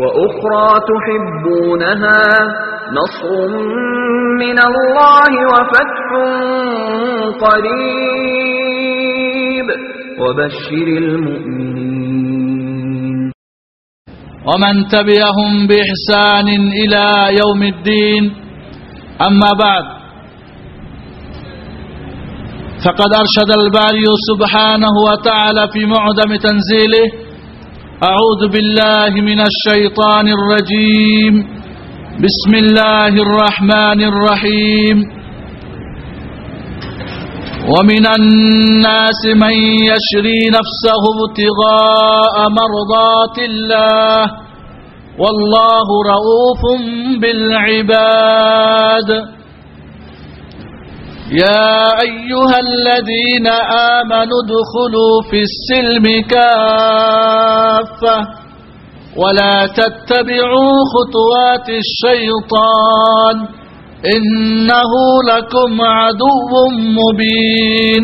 وأخرى تحبونها نصر من الله وفتح قريب وبشر المؤمنين. ومن تبعهم بإحسان إلى يوم الدين. أما بعد فقد أرشد الباري سبحانه وتعالى في معدم تنزيله أعوذ بالله من الشيطان الرجيم. بسم الله الرحمن الرحيم. ومن الناس من يشري نفسه ابتغاء مرضات الله. والله رؤوف بالعباد. يا أيها الذين آمنوا ادخلوا في السلم كافة ولا تتبعوا خطوات الشيطان إنه لكم عدو مبين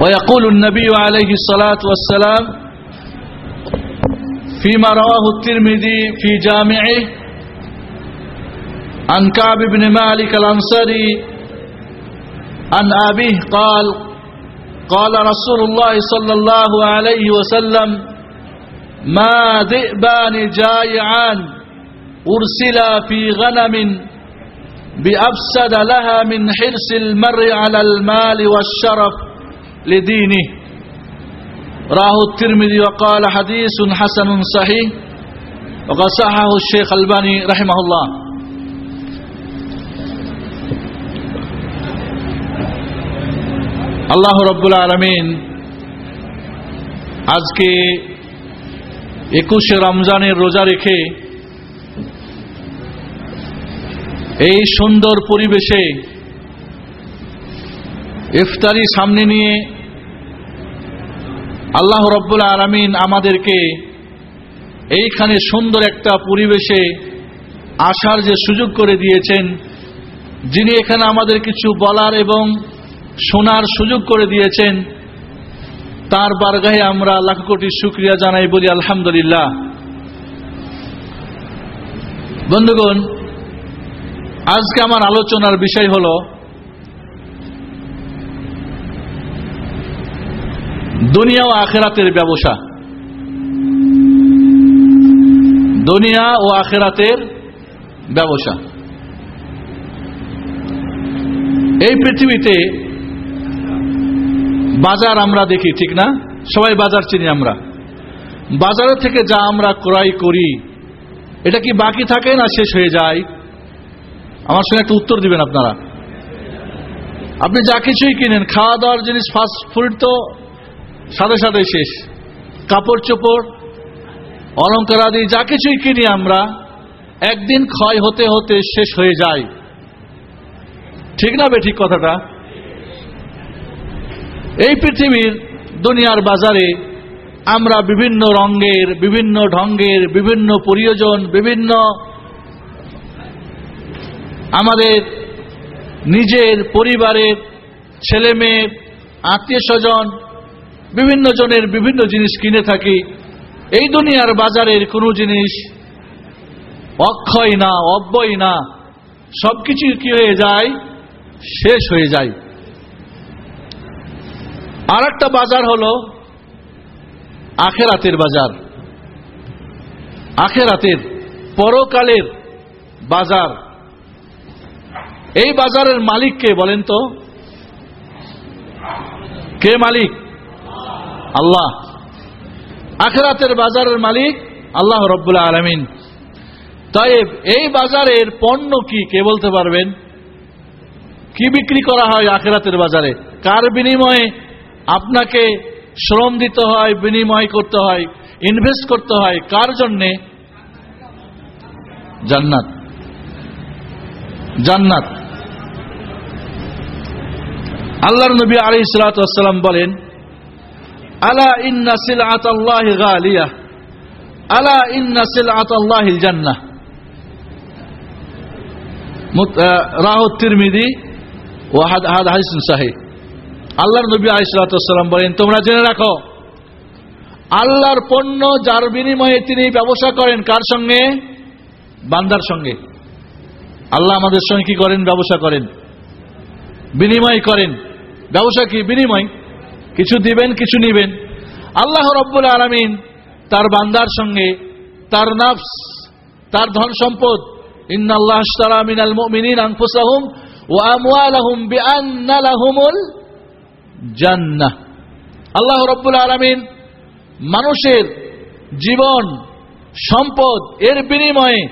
ويقول النبي عليه الصلاة والسلام فيما رواه الترمذي في جامعه عن كعب بن مالك الأنصاري عن أبيه قال قال رسول الله صلى الله عليه وسلم ما ذئبان جائعان أرسلا في غنم بأفسد لها من حرص المرء على المال والشرف لدينه. راه الترمذي وقال حديث حسن صحيح وقد صححه الشيخ الباني رحمه الله. আল্লাহ রব্বুল আলমিন আজকে একুশে রমজানের রোজা রেখে এই সুন্দর পরিবেশে ইফতারি সামনে নিয়ে আল্লাহ রব্বুল আলমিন আমাদেরকে এইখানে সুন্দর একটা পরিবেশে আসার যে সুযোগ করে দিয়েছেন, যিনি এখানে আমাদের কিছু বলার এবং শোনার সুযোগ করে দিয়েছেন। তার বারগাহে আমরা লাখ কোটি শুক্রিয়া জানাই বলি আলহামদুলিল্লাহ। বন্ধুগণ, আজকে আমার আলোচনার বিষয় হল দুনিয়া ও আখেরাতের ব্যবসা। দুনিয়া ও আখেরাতের ব্যবসা। এই পৃথিবীতে বাজার আমরা দেখি, ঠিক না? সবাই বাজার চিনি আমরা। বাজারে থেকে যা আমরা ক্রয় করি, এটা কি বাকি থাকে না শেষ হয়ে যায়? আমার সঙ্গে একটা উত্তর দিবেন আপনারা। আপনি যা কিছুই কিনেন খাওয়া দাওয়ার জিনিস ফাস্ট ফুড তো সাথে সাথে শেষ। কাপড় চোপড় অলঙ্কার আদি, যা কিছুই কিনি আমরা, একদিন ক্ষয় হতে হতে শেষ হয়ে যায়। ঠিক না বে, ঠিক কথাটা? এই পৃথিবীর দুনিয়ার বাজারে আমরা বিভিন্ন রঙের, বিভিন্ন ঢঙ্গের, বিভিন্ন প্রয়োজন, বিভিন্ন আমাদের নিজের পরিবারের ছেলে মেয়ে, আত্মীয় স্বজন, বিভিন্ন জনের বিভিন্ন জিনিস কিনে থাকি। এই দুনিয়ার বাজারের কোনো জিনিস অক্ষয় না, অব্যয় না সবকিছু কি হয়ে যায়? শেষ হয়ে যায়। আর একটা বাজার হলো আখেরাতের বাজার। আখেরাতের পরকালের বাজার। এই বাজারের মালিক কে বলেন তো? কে মালিক? আল্লাহ। আখেরাতের বাজারের মালিক আল্লাহ রব্বুল আলমিন। তাই এই বাজারের পণ্য কি? কে বলতে পারবেন? কি বিক্রি করা হয় আখেরাতের বাজারে? কার বিনিময়ে আপনাকে শ্রম দিতে হয়, বিনিময় করতে হয় ইনভেস্ট করতে হয়, কার জন্যে? জান্নাত। জান্নাত। আল্লাহর নবী আলী সালাম বলেন, আলা ইন্না সিলআত আল্লাহি গালিয়া, আলা ইন্না জান্নাহ রাহুত তিরমিদি ও হাদ হাদ হাদিসুন সাহিহ আল্লাহর নবী আলী বলেন, তোমরা জেনে রাখো, আল্লাহর পণ্য যার বিনিময়ে তিনি ব্যবসা করেন কার সঙ্গে? বান্দার সঙ্গে। আল্লাহ আমাদের সঙ্গে কি করেন? ব্যবসা করেন। বিনিময় করেন। ব্যবসা কি? বিনিময়। কিছু দিবেন, কিছু নিবেন। আল্লাহ রব্বুল আলমিন তার বান্দার সঙ্গে, তার নাফস, তার ধন সম্পদ, ইন্নাল্লাহ আশতারা মিনাল মুমিনিন আনফুসাহুম ওয়া আমওয়ালাহুম বিআন্না লাহুমুল জান্নাহ। আল্লাহ রব্বুল আলমিন মানুষের জীবন, সম্পদ এর বিনিময়ে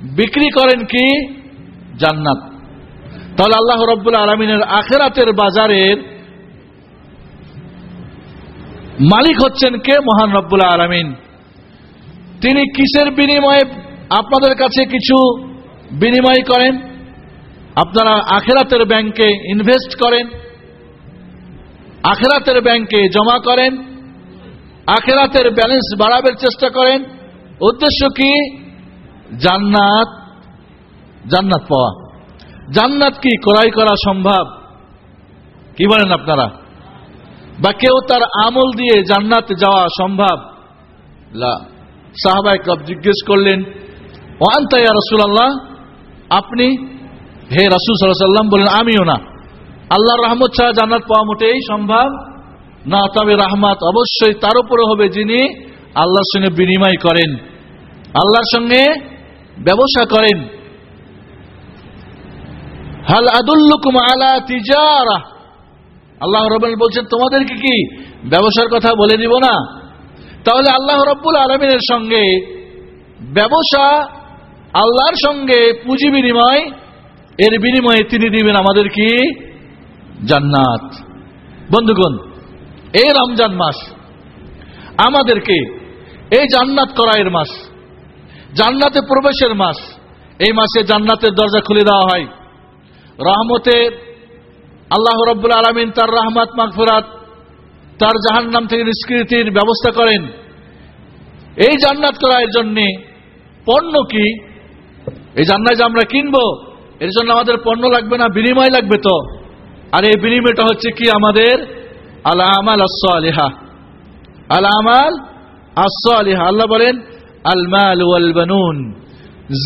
বিক্রি করেন কি? জান্নাত। তাহলে আল্লাহ রব্বুল আলমিনের আখেরাতের বাজারের মালিক হচ্ছেন কে? মহান রব্বুল আলমিন। তিনি কিসের বিনিময়ে আপনাদের কাছে কিছু বিনিময় করেন? আপনারা আখেরাতের ব্যাংকে ইনভেস্ট করেন। আখেরাতের ব্যাংকে জমা করেন, আখেরাতের ব্যালেন্স বাড়াবের চেষ্টা করেন। উদ্দেশ্য কি? জান্নাত জান্নাত পাওয়া। জান্নাত কি ক্রয় করা সম্ভব? কি বলেন আপনারা? বা কেউ তার আমল দিয়ে জান্নাত যাওয়া সম্ভব? সাহাবাই কব জিজ্ঞেস করলেন ওয়ান তাইয়া রসুল আল্লাহ আপনি, হে রসুল সাল্লাম বলেন, আমিও না। আল্লাহর রহমত ছাড়া জান্নাত পাওয়া মোটেই সম্ভব না। তবে রাহমাত অবশ্যই তার উপরে হবে যিনি আল্লাহর সঙ্গে বিনিময় করেন, আল্লাহর সঙ্গে ব্যবসা করেন। হাল আদুল্লুকুম আলা তিজারা। আল্লাহ রব্বুল বলছেন, তোমাদেরকে কি ব্যবসার কথা বলে দিব না? তাহলে আল্লাহ রব্বুল আলমিনের সঙ্গে ব্যবসা, আল্লাহর সঙ্গে পুঁজি বিনিময়, এর বিনিময়ে তিনি দিবেন আমাদের কি? জান্নাত। বন্ধুগণ, এই রমজান মাস আমাদেরকে এই জান্নাত করায়ের মাস, জান্নাতে প্রবেশের মাস, এই মাসে জান্নাতের দরজা খুলে দেওয়া হয়। রহমতে আল্লাহ রব্বুল আলমিন তার রহমাত মাগফুরাত, তার জাহান নাম থেকে নিষ্কৃতির ব্যবস্থা করেন। এই জান্নাত করার জন্য পণ্য কি? এই জান্নাত যে আমরা কিনবো, এর জন্য আমাদের পণ্য লাগবে না, বিনিময় লাগবে তো? আর এই বিনিময়টা হচ্ছে কি আমাদের? আলামাল আমাল আসলিহা আলামাল আসলিহা আল্লাহ বলেন, আলমাল ওয়াল বানুন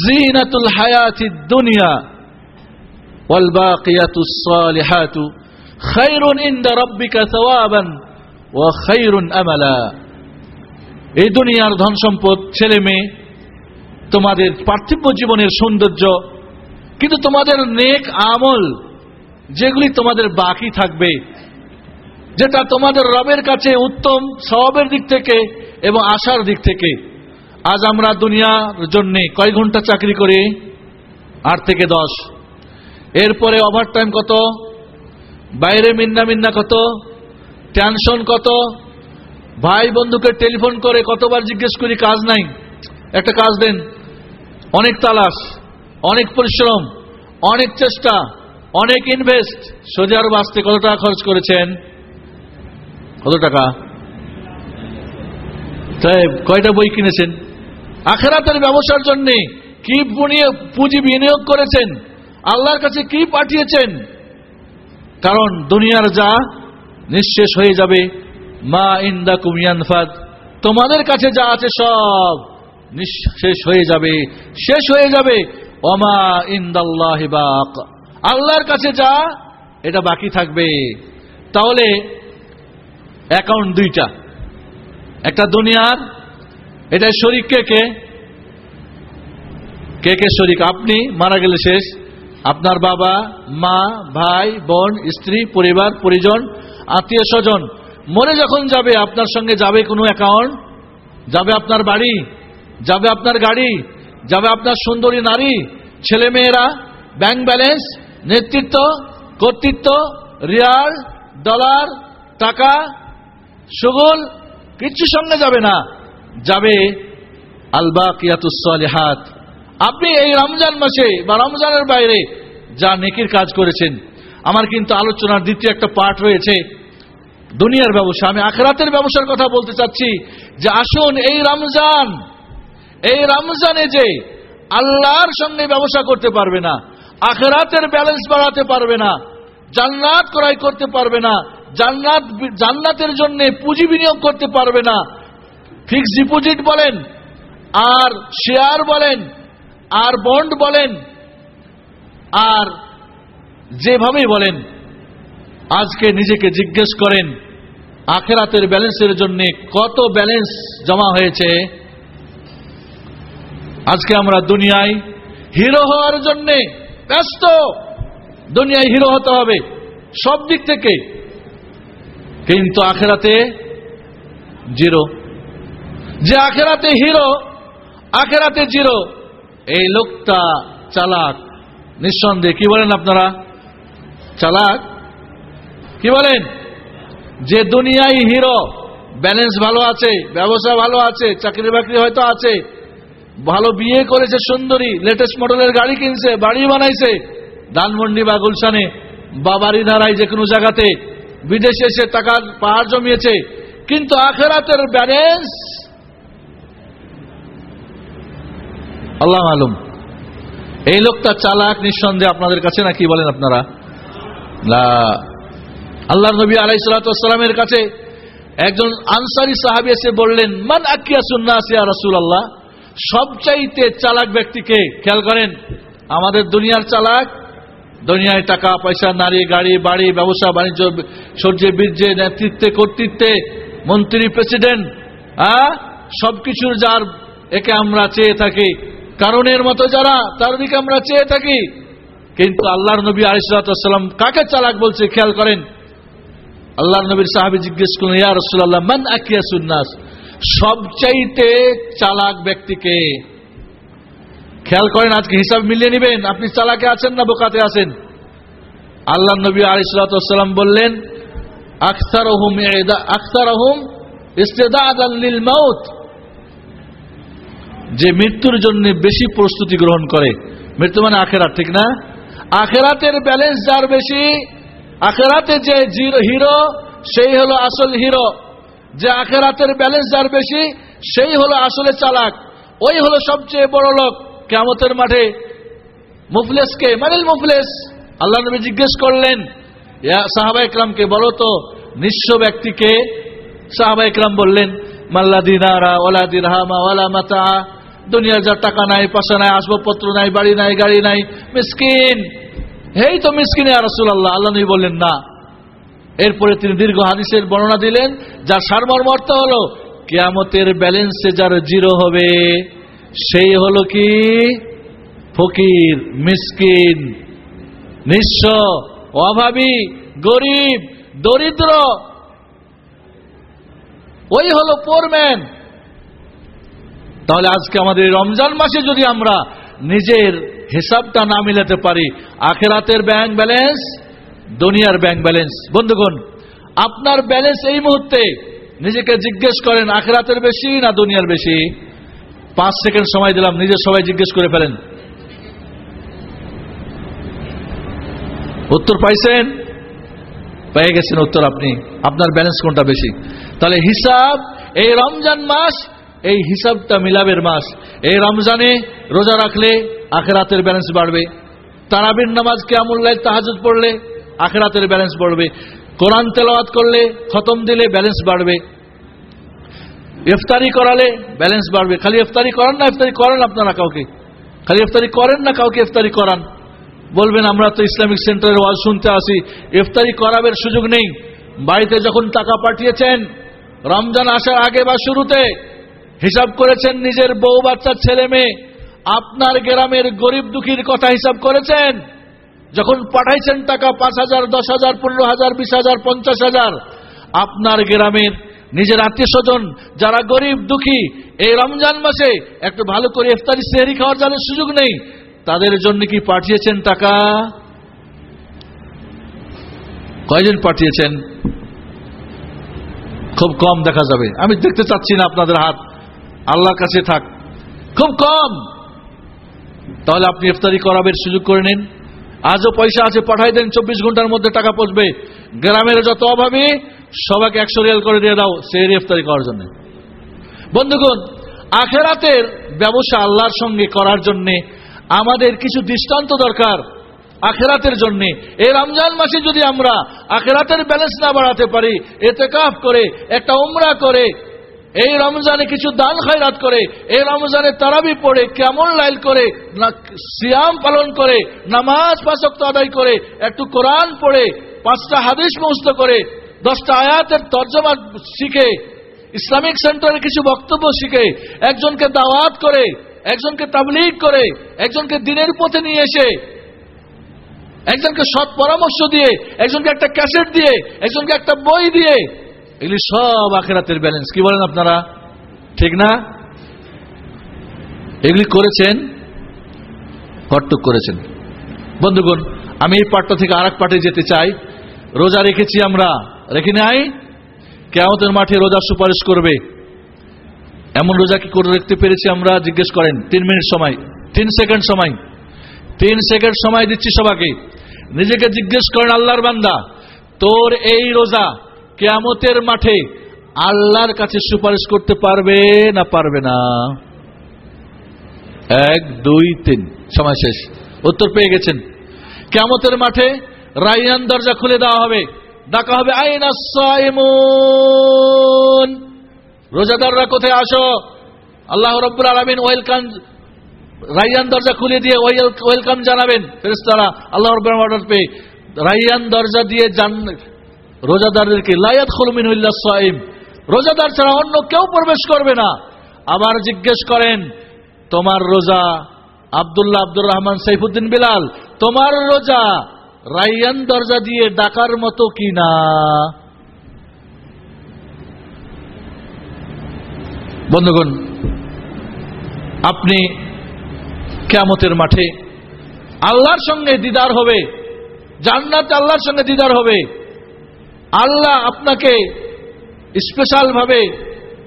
জিনাতুল হায়াতি দুনিয়া ওয়াল বাকিয়াতুস সালিহাতু খায়রুন ইনদা রাব্বিকা সাওয়াবান ওয়া খায়রুন আমালা। এই দুনিয়ার ধন সম্পদ ছেলে মেয়ে, তোমাদের পার্থিব জীবনের সৌন্দর্য, কিন্তু তোমাদের নেক আমল যেগুলি তোমাদের বাকি থাকবে, যেটা তোমাদের রবের কাছে উত্তম স্বভাবের দিক থেকে এবং আশার দিক থেকে। আজ আমরা দুনিয়ার জন্য কয় ঘণ্টা চাকরি করি? আট থেকে দশ। এরপরে ওভার টাইম কত? বাইরে মিন্না মিন্না কত? টেনশন কত? ভাই বন্ধুকে টেলিফোন করে কতবার জিজ্ঞেস করি, কাজ নাই। একটা কাজ দেন। অনেক তালাশ, অনেক পরিশ্রম, অনেক চেষ্টা। অনেক ইনভেস্ট। সৌদি আরব আসতে কত টাকা খরচ করেছেন? কত টাকা? তাই কয়টা বই কিনেছেন? আখেরাতের ব্যবসার জন্য কি পুঁজি বিনিয়োগ করেছেন? আল্লাহর কাছে কি পাঠিয়েছেন? কারণ দুনিয়ার যা নিঃশেষ হয়ে যাবে। মা ইন্দা কুমিয়ানফাদ তোমাদের কাছে যা আছে সব নিঃশেষ হয়ে যাবে। শেষ হয়ে যাবে। অমা ইন্দাল্লাহ বাক। আল্লাহর কাছে যা, এটা বাকি থাকবে। তাহলে অ্যাকাউন্ট দুইটা। একটা দুনিয়ার এটা শরিক কে কে? কে কে শরিক? আপনি, মারা গেলে শেষ। আপনার বাবা, মা, ভাই, বোন, স্ত্রী, পরিবার, পরিজন, আত্মীয় স্বজন। মনে যখন যাবে, আপনার সঙ্গে যাবে কোনো অ্যাকাউন্ট যাবে আপনার বাড়ি? যাবে আপনার গাড়ি? যাবে আপনার সুন্দরী নারী? ছেলে মেয়েরা? ব্যাংক ব্যালেন্স নেতৃত্ব, কর্তৃত্ব, রিয়াল, ডলার, টাকা, সুগুল, কিচ্ছু সঙ্গে যাবে না। যাবে আলবা কিয়াতুসলিহাত আপনি এই রমজান মাসে বা রমজানের বাইরে যা নেকির কাজ করেছেন, আমার কিন্তু আলোচনার দ্বিতীয় একটা পার্ট রয়েছে। দুনিয়ার ব্যবসা, আমি আখরাতের ব্যবসার কথা বলতে চাচ্ছি যে আসুন এই রমজান, এই রমজানে যে আল্লাহর সঙ্গে ব্যবসা করতে পারবে না আখরাতের ব্যালেন্স বাড়াতে পারবে না, জান্নাত ক্রয় করতে পারবে না, জান্নাত জান্নাতের জন্য পুঁজি বিনিয়োগ করতে পারবে না। ফিক্সড ডিপোজিট বলেন, আর শেয়ার বলেন, আর বন্ড বলেন, আর যেভাবেই বলেন, আজকে নিজেকে জিজ্ঞেস করেন, আখেরাতের ব্যালেন্সের জন্য কত ব্যালেন্স জমা হয়েছে? আজকে আমরা দুনিয়ায় হিরো হওয়ার জন্য ব্যস্ত। দুনিয়ায় হিরো হতে হবে, সব দিক থেকে। কিন্তু আখেরাতে জিরো। যে আখেরাতে হিরো, আখেরাতে জিরো। এই লোকটা চালাক, নিঃসন্দেহে। কি বলেন আপনারা? চালাক? কি বলেন? যে দুনিয়ায় হিরো ব্যালেন্স ভালো আছে, ব্যবসা ভালো আছে চাকরি বাকরি হয়তো আছে ভালো বিয়ে করেছে সুন্দরী লেটেস্ট মডেলের গাড়ি কিনছে, বাড়ি বানাইছে। ধানমন্ডি বা গুলশানে বা বাড়ি ধারায় যে কোনো জায়গাতে বিদেশে এসে টাকার পাহাড় জমিয়েছে। কিন্তু আখেরাতের ব্যালেন্স আল্লাহ আলম, এই লোকটা চালাক নিঃসন্দেহে আপনাদের কাছে না কি বলেন আপনারা? না আল্লাহ নবী আলাইসালামের কাছে একজন আনসারি সাহাবি এসে বললেন, মান আকিয়া সুন্নাসিয়া রসুল আল্লাহ সবচাইতে চালাক ব্যক্তিকে খেয়াল করেন, আমাদের দুনিয়ার চালাক, দুনিয়ায় টাকা, পয়সা, নারী, গাড়ি, বাড়ি, ব্যবসা, বাণিজ্য, সূর্য, বীর্যে, নেতৃত্বে, কর্তৃত্বে, মন্ত্রী, প্রেসিডেন্ট হ্যাঁ? সবকিছুর যার একে আমরা চেয়ে থাকি, কারণের মতো যারা, তার দিকে আমরা চেয়ে থাকি। কিন্তু আল্লাহর নবী আলিসাল্লাম কাকে চালাক বলছে খেয়াল করেন? আল্লাহ নবীর সাহাবি জিজ্ঞেস করলেন, ইয়া রসুল্লাহ মান আকিয়া সুন্নাস? সবচাইতে চালাক ব্যক্তিকে। খেয়াল করেন, আজকে হিসাব মিলিয়ে নেবেন। আপনি চালাকে আছেন না বোকাতে আছেন? আল্লাহ নবী আলিসাল্লাম বললেন আখতার হুম আখতার হুম ইস্তেদাদ মাউত। যে মৃত্যুর জন্য বেশি প্রস্তুতি গ্রহণ করে। মৃত্যু মানে আখেরাত, ঠিক না? আখেরাতের ব্যালেন্স যার বেশি, আখেরাতে যে হিরো সেই হলো আসল হিরো যে আখেরাতের ব্যালেন্স যার বেশি, সেই হলো আসলে চালাক। ওই হলো সবচেয়ে বড় লোক। কেমতের মাঠে মুফলেসকে, মানিল মুফলেস, আল্লাহ নবী জিজ্ঞেস করলেন সাহাবা ইকরামকে বলো তো? নিঃস্ব ব্যক্তিকে সাহাবা ইকরাম বললেন মাল্লা দিনারা ওলা দিরহামা ওলা মাতা, দুনিয়ার যা টাকা নাই, পয়সা নাই, আসবাবপত্র নাই, বাড়ি নাই, গাড়ি নাই, মিসকিন। হেই তো মিসকিনে রসুল আল্লাহ আল্লাহ নবী বললেন, না। এরপরে তিনি দীর্ঘ হাদিসের বর্ণনা দিলেন যার সারমর্ম অর্থ হলো, কেয়ামতের ব্যালেন্সে যার জিরো হবে, সেই হলো কি? ফকির, মিসকিন, নিঃস্ব, অভাবী, গরিব, দরিদ্র। ওই হলো পোরম্যান তাহলে আজকে আমাদের রমজান মাসে যদি আমরা নিজের হিসাবটা না মিলাতে পারি, আখেরাতের ব্যাংক ব্যালেন্স দুনিয়ার ব্যাংক ব্যালেন্স বন্ধুগণ, আপনার ব্যালেন্স এই মুহূর্তে নিজেকে জিজ্ঞেস করেন, আখেরাতের বেশি না দুনিয়ার বেশি? পাঁচ সেকেন্ড সময় দিলাম, নিজের সবাই জিজ্ঞেস করে ফেলেন। উত্তর পাইছেন? পেয়ে গেছেন উত্তর আপনি। আপনার ব্যালেন্স কোনটা বেশি? তাহলে হিসাব, এই রমজান মাস, এই হিসাবটা মিলাবের মাস। এই রমজানে রোজা রাখলে আখেরাতের ব্যালেন্স বাড়বে। তারাবির নামাজ কেয়ামুল্লাহ তাহাজুদ পড়লে আখেরাতের ব্যালেন্স বাড়বে। কোরআন তেলাওয়াত করলে খতম দিলে ব্যালেন্স বাড়বে। ইফতারি করালে ব্যালেন্স বাড়বে। খালি ইফতারি করান না, ইফতারি করেন আপনারা কাউকে। খালি ইফতারি করেন না কাউকে, ইফতারি করান। বলবেন, আমরা তো ইসলামিক সেন্টারের ওয়াজ শুনতে আসি। ইফতারি করাবের সুযোগ নেই। বাড়িতে যখন টাকা পাঠিয়েছেন, রমজান আসার আগে বা শুরুতে হিসাব করেছেন নিজের বউ বাচ্চার ছেলে মেয়ে, আপনার গ্রামের গরিব দুঃখীর কথা হিসাব করেছেন। যখন পাঠাইছেন টাকা পাঁচ হাজার, দশ হাজার, পনেরো হাজার, বিশ হাজার, পঞ্চাশ হাজার, আপনার গ্রামের নিজের আত্মীয় স্বজন যারা গরিব, দুঃখী, এই রমজান মাসে একটু ভালো করে ইফতারি, সেহরি খাওয়ার যাদের সুযোগ নেই, তাদের জন্য কি পাঠিয়েছেন টাকা? কয়জন পাঠিয়েছেন? খুব কম দেখা যাবে। আমি দেখতে চাচ্ছি না আপনাদের হাত। আল্লাহর কাছে থাক। খুব কম। তাহলে আপনি ইফতারি করাবের সুযোগ করে নিন। আজও পয়সা আছে, পাঠাই দেন, চব্বিশ ঘণ্টার মধ্যে টাকা পৌঁছবে গ্রামের যত অভাবী, সবাইকে একশো রিয়াল করে দিয়ে দাও, সেই ইফতারি করার জন্য। বন্ধুগণ, আখেরাতের ব্যবসা আল্লাহর সঙ্গে করার জন্যে আমাদের কিছু দৃষ্টান্ত দরকার আখেরাতের জন্য। এই রমজান মাসে যদি আমরা আখেরাতের ব্যালেন্স না বাড়াতে পারি এতে কাফ করে, একটা উমরা করে এই রমজানে কিছু দান খয়রাত করে, এই রমজানে তারাবি পড়ে, কেমন লাইল করে, না সিয়াম পালন করে, নামাজ পাশক্ত আদায় করে, একটু কোরআন পড়ে, পাঁচটা হাদিস মুস্ত করে, দশটা আয়াতের তর্জমা শিখে, ইসলামিক সেন্টারে কিছু বক্তব্য শিখে, একজনকে দাওয়াত করে, একজনকে তাবলিগ করে, একজনকে দিনের পথে নিয়ে এসে, একজনকে সৎ পরামর্শ দিয়ে, একজনকে একটা ক্যাসেট দিয়ে, একজনকে একটা বই দিয়ে এগুলি সব আখেরাতের ব্যালেন্স কি বলেন আপনারা? ঠিক না? এগুলি করেছেন কর্তক করেছেন। বন্ধুগণ, আমি এই পাঠটা থেকে আর এক পাঠে যেতে চাই। রোজা রেখেছি আমরা। রেখে নাই? কেমতের মাঠে রোজা সুপারিশ করবে। এমন রোজা কি করে রাখতে পেরেছি আমরা? জিজ্ঞেস করেন। তিন মিনিট সময়। তিন সেকেন্ড সময়। তিন সেকেন্ড সময় দিচ্ছি সবাকে নিজেকে জিজ্ঞেস করেন, আল্লাহর বান্দা, তোর এই রোজা কেয়ামতের মাঠে আল্লাহর কাছে সুপারিশ করতে পারবে না পারবে না? এক, দুই, তিন। সময় শেষ। উত্তর পেয়ে গেছেন। কেয়ামতের মাঠে রাইয়ান দরজা খুলে দেওয়া হবে। ডাকা হবে, আইনা রোজাদাররা কোথায় আসো? আল্লাহ রব্বুল আলমিন ওয়েলকাম, রাইয়ান দরজা খুলে দিয়ে ওয়েলকাম জানাবেন। ফেরেস্তারা আল্লাহ রব্বুল অর্ডার পেয়ে রাইয়ান দরজা দিয়ে জান রোজাদারদেরকে লায়াত খুলমিন সাইম রোজাদার ছাড়া অন্য কেউ প্রবেশ করবে না। আবার জিজ্ঞেস করেন, তোমার রোজা আবদুল্লাহ আব্দুর রহমান সাইফুদ্দিন বিলাল, তোমার রোজা রাইয়ান দরজা দিয়ে ডাকার মতো কি না? বন্ধুগণ, আপনি কেমতের মাঠে আল্লাহর সঙ্গে দিদার হবে, জান্নাত আল্লাহর সঙ্গে দিদার হবে আল্লাহ আপনাকে স্পেশাল ভাবে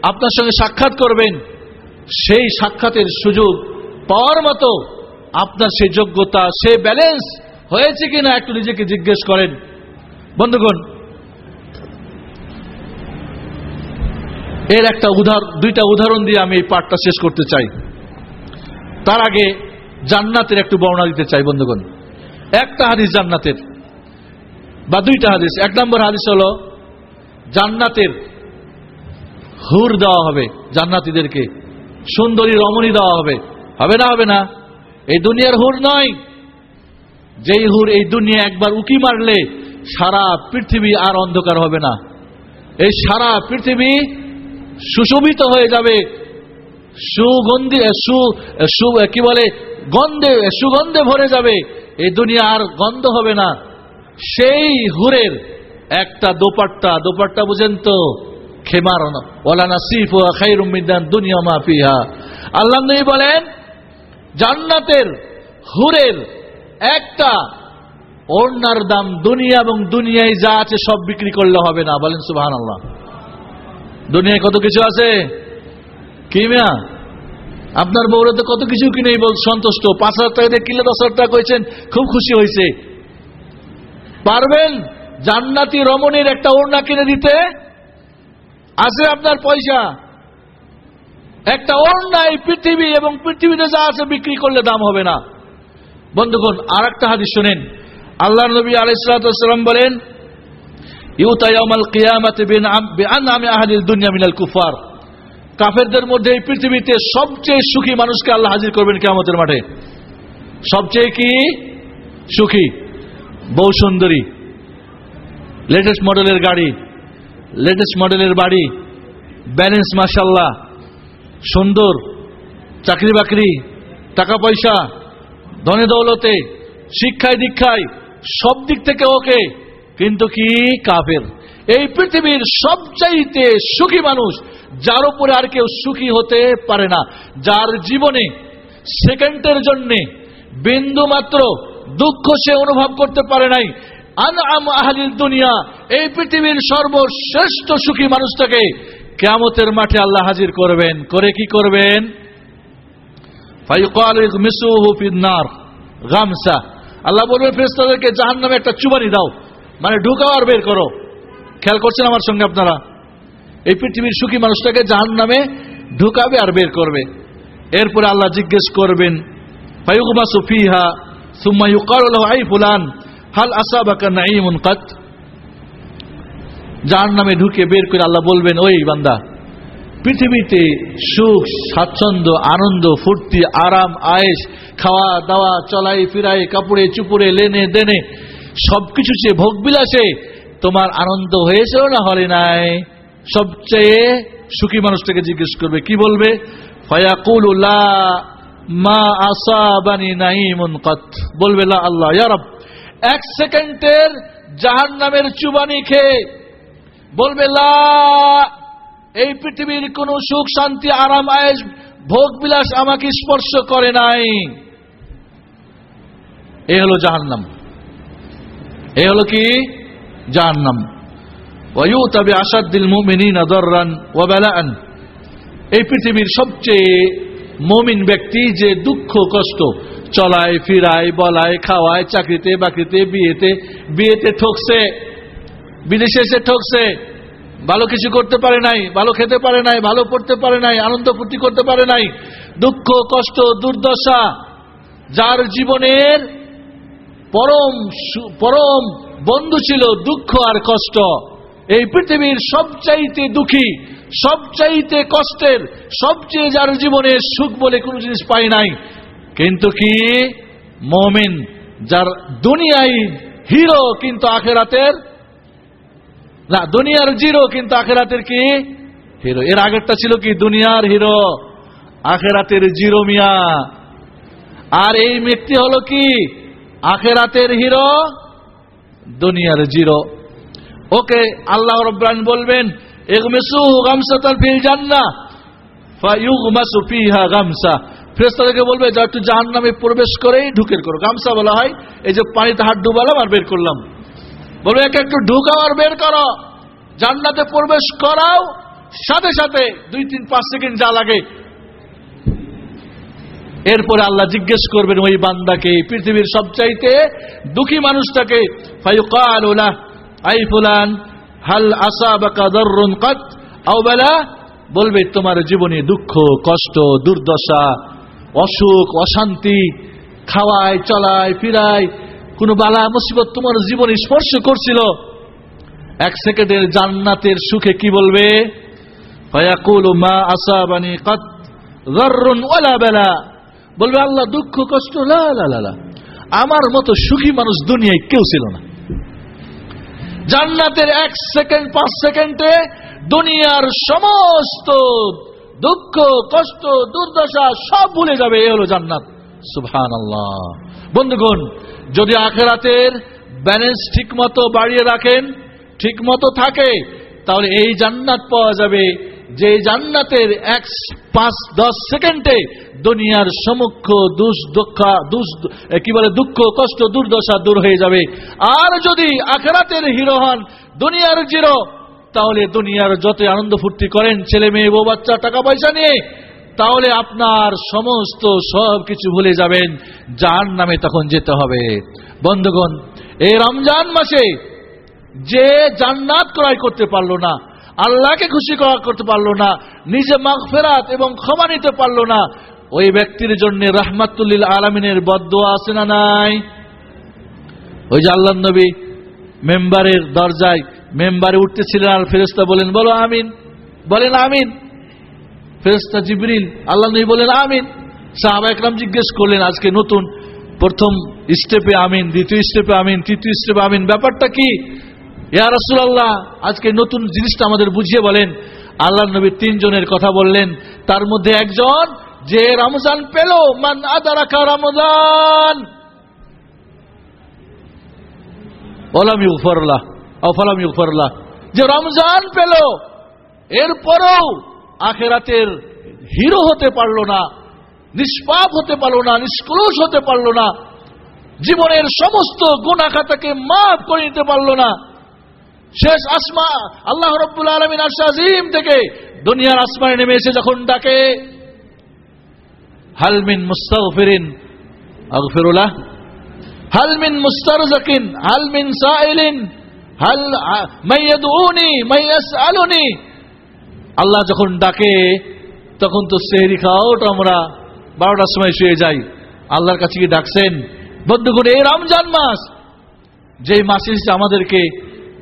আপনার সঙ্গে সাক্ষাৎ করবেন। সেই সাক্ষাতের সুযোগ পাওয়ার মতো আপনার সেই যোগ্যতা সে ব্যালেন্স হয়েছে কিনা একটু নিজেকে জিজ্ঞেস করেন। বন্ধুগণ, এর একটা উদাহরণ দুইটা উদাহরণ দিয়ে আমি এই পাঠটা শেষ করতে চাই। তার আগে জান্নাতের একটু বর্ণনা দিতে চাই বন্ধুগণ। একটা হাদিস জান্নাতের। বা দুইটা হাদিস। এক নম্বর হাদিস হলো, জান্নাতের হুর দেওয়া হবে জান্নাতিদেরকে। সুন্দরী রমণী দেওয়া হবে। হবে না হবে না। এই দুনিয়ার হুর নয়। যেই হুর এই দুনিয়া একবার উকি মারলে সারা পৃথিবী আর অন্ধকার হবে না। এই সারা পৃথিবী সুশোভিত হয়ে যাবে। সুগন্ধি সু সু কি বলে? গন্ধে, সুগন্ধে ভরে যাবে। এই দুনিয়া আর গন্ধ হবে না। সেই হুরের একটা দোপাট্টা দোপাট্টা বুঝেন তো, খেমার ওলানা সিফ খাইরুমিদান দুনিয়া মা ফিহা। আল্লাহ নবী বলেন, জান্নাতের হুরের একটা ওড়নার দাম দুনিয়া এবং দুনিয়ায় যা আছে সব বিক্রি করলে হবে না। বলেন সুবাহান আল্লাহ দুনিয়ায় কত কিছু আছে? কি মিয়া? আপনার বউরে তো কত কিছু কিনেই বল সন্তুষ্ট। পাঁচ হাজার টাকা দিয়ে কিনলে দশ হাজার টাকা কইছেন, খুব খুশি হয়েছে পারবেন জান্নাতি রমণীর একটা ওড়না কিনে দিতে? আছে আপনার পয়সা। একটা ওড়না এই পৃথিবী এবং পৃথিবীতে যা আছে বিক্রি করলে দাম হবে না। বন্ধুগণ আর একটা হাদিস শোনেন। আল্লাহ নবী আলাইসালাম বলেন ইউতায়ামাল কিয়ামাতে বেআনামে আহাদিল দুনিয়া মিনাল কুফার কাফেরদের মধ্যে এই পৃথিবীতে সবচেয়ে সুখী মানুষকে আল্লাহ হাজির করবেন কিয়ামতের মাঠে। সবচেয়ে কি? সুখী। বউ সুন্দরী। লেটেস্ট মডেলের গাড়ি লেটেস্ট মডেলের বাড়ি ব্যালেন্স মাসাল্লাহ সুন্দর চাকরি বাকরি টাকা পয়সা ধনে দৌলতে, শিক্ষায় দীক্ষায়, সব দিক থেকে ওকে, কিন্তু কি কাফের? এই পৃথিবীর সবচাইতে সুখী মানুষ, যার উপরে আর কেউ সুখী হতে পারে না, যার জীবনে সেকেন্ডের জন্যে বিন্দু মাত্র দুঃখ সে অনুভব করতে পারে নাই। দুনিয়া, এই পৃথিবীর সর্বশ্রেষ্ঠ সুখী মানুষটাকে কেয়ামতের মাঠে আল্লাহ হাজির করবেন। করে কি করবেন? আল্লাহ বলবেন ফেরেশতাদেরকে জাহান্নামে একটা চুবানি দাও মানে ঢুকাও আর বের করো। খেয়াল করছেন আমার সঙ্গে আপনারা? এই পৃথিবীর সুখী মানুষটাকে জাহান্নামে ঢুকাবে আর বের করবে। এরপরে আল্লাহ জিজ্ঞেস করবেন ফায়ুগমাসু ফিহা সুম্মা ইউকালু লাহু আই ফুলান হাল আসাবাকা নাঈমুন কাত জাহান্নামে ঢুকে বের করে আল্লাহ বলবেন, ওই বান্দা, পৃথিবীতে সুখ, স্বাচ্ছন্দ্য, আনন্দ, ফুর্তি, আরাম আয়েস খাওয়া, দাওয়া, চলাই, ফিরাই, কাপড়ে চুপুরে লেনে, দেনে, সবকিছু সে ভোগ বিলাসে তোমার আনন্দ হয়েছিল না হলে নাই? সবচেয়ে সুখী মানুষটাকে জিজ্ঞেস করবে, কি বলবে? ফয়াকুল মা আসাবানি নাইমুন কত। বলবে আল্লাহ ইয়ারব এক সেকেন্ডের জাহান নামের চুবানি খেয়ে বলবে এই পৃথিবীর কোন সুখ, শান্তি, আরাম আয়েস ভোগ, বিলাস আমাকে স্পর্শ করে নাই। এ হলো জাহান্নাম। এ হলো কি? জাহান্নাম। ওয়ুতাবি আসাদ্দিল মুমিনিনা দররান ওয়া বালাআন। এই পৃথিবীর সবচেয়ে মমিন ব্যক্তি যে দুঃখ কষ্ট, চলায়, ফিরায়, বলায়, খাওয়ায়, চাকরিতে, বাকরিতে, বিয়েতে বিয়েতে ঠকছে, বিদেশে এসে ঠকছে, ভালো কিছু করতে পারে নাই, ভালো খেতে পারে নাই, ভালো পড়তে পারে নাই, আনন্দ ফুর্তি করতে পারে নাই, দুঃখ, কষ্ট, দুর্দশা, যার জীবনের পরম পরম বন্ধু ছিল দুঃখ আর কষ্ট, এই পৃথিবীর সবচাইতে দুঃখী সবচাইতে কষ্টের, সবচেয়ে যার জীবনে সুখ বলে কোনো জিনিস পাই নাই। কিন্তু কি? মমিন, যার দুনিয়ায় হিরো কিন্তু আখেরাতের, না, দুনিয়ার জিরো কিন্তু আখেরাতের কি? হিরো। এর আগেরটা ছিল কি? দুনিয়ার হিরো। আখেরাতের জিরো মিয়া। আর এই ব্যক্তি হলো কি? আখেরাতের হিরো, দুনিয়ার জিরো। ওকে আল্লাহ রব্বান বলবেন ফেরেশতাদেরকে বলবে, যা একটু জাহান্নামে প্রবেশ করেই ঢুকের করো। গামসা বলা হয়, এই যে পানিতে হাত ডুবালাম আর বের করলাম। বলবে, একে একটু ঢুকাও আর বের করো। জান্নাতে প্রবেশ করাও, সাথে সাথে দুই, তিন, পাঁচ সেকেন্ড যা লাগে। এরপরে আল্লাহ জিজ্ঞেস করবেন, ওই বান্দাকে, পৃথিবীর সবচাইতে দুঃখী মানুষটাকে? ফায়ুকাল উলা আই ফুলান হাল আসাবাকা দররুন কাত? আও বালা, বলবে তোমার জীবনে দুঃখ, কষ্ট, দুর্দশা, অসুখ, অশান্তি, খাওয়ায়, চলায়, ফিরায়, কোনো বালা, মুসিবত তোমার জীবনে স্পর্শ করছিল। এক সেকেন্ডের জান্নাতের সুখে কি বলবে? মা আসাবানি কাত ওয়ালা বালা। বলবে, আল্লাহ দুঃখ, কষ্ট লা লা লা। আমার মতো সুখী মানুষ দুনিয়ায় কেউ ছিল না। জান্নাতের এক সেকেন্ড, পাঁচ সেকেন্ডে দুনিয়ার সমস্ত দুঃখ, কষ্ট, দুর্দশা সব ভুলে যাবে, এ হলো জান্নাত। সুহান আল্লাহ বন্ধুগণ, যদি আখেরাতের ব্যালেন্স ঠিক মতো বাড়িয়ে রাখেন ঠিক মতো থাকে, তাহলে এই জান্নাত পাওয়া যাবে যে জান্নাতের এক পাঁচ, দশ সেকেন্ডে দুনিয়ার সমুখ দুষ দুষ কি বলে, দুঃখ, কষ্ট, দুর্দশা দূর হয়ে যাবে। আর যদি আখেরাতের হিরো হন, দুনিয়ার জিরো, তাহলে দুনিয়ার যত আনন্দ ফুর্তি করেন, ছেলে মেয়ে, বউ, বাচ্চা টাকা পয়সা নিয়ে, তাহলে আপনার সমস্ত সব কিছু ভুলে যাবেন। যার নামে তখন যেতে হবে। বন্ধুগণ, এই রমজান মাসে যে জান্নাত ক্রয় করতে পারল না আল্লাহকে খুশি করা করতে পারল না, নিজে মাগফেরাত এবং ক্ষমা নিতে পারল না, ওই ব্যক্তির জন্য রাহমাতুল্লিল আলমিনের বদোয়া আছে না নাই? ওই যে আল্লাহ নবী মেম্বারের দরজায় মেম্বারে উঠতেছিলেন আর ফেরেস্তা বলেন, বলো আমিন। বলেন, আমিন। ফেরেস্তা জিবরিল আল্লাহ নবী বলেন, আমিন। সাহাবা একরাম জিজ্ঞেস করলেন, আজকে নতুন প্রথম স্টেপে আমিন, দ্বিতীয় স্টেপে আমিন, তৃতীয় স্টেপে আমিন, ব্যাপারটা কি? ইয়া আজকে নতুন জিনিসটা আমাদের বুঝিয়ে বলেন। আল্লাহ নবী তিনজনের কথা বললেন। তার মধ্যে একজন যে রমজান পেল, মান আদারাকা রমজান। অফলাম যে রমজান পেল, এরপরও আখেরাতের হিরো হতে পারল না, নিষ্পাপ হতে পারল না, নিষ্কলুষ হতে পারল না, জীবনের সমস্ত গুণা খাতাকে মাফ করে নিতে পারল না। শেষ আসমা, আল্লাহ রব্বুল আলমিন আশাজিম থেকে দুনিয়ার আসমানে নেমে এসে যখন ডাকে হালমিন মুস্তাগফিরিন? আগফিরুল্লাহ। হালমিন মুস্তারজাকিন? হালমিন সাইলিন? হাল মাইয়াদউনি মাইয়াসআলুনি আল্লাহ যখন ডাকে, তখন তো সেহরি খাওয়াটা আমরা বারোটার সময় শুয়ে যাই। আল্লাহর কাছে কি ডাকছেন, বন্ধুগণ এই রমজান মাস যে মাস আমাদেরকে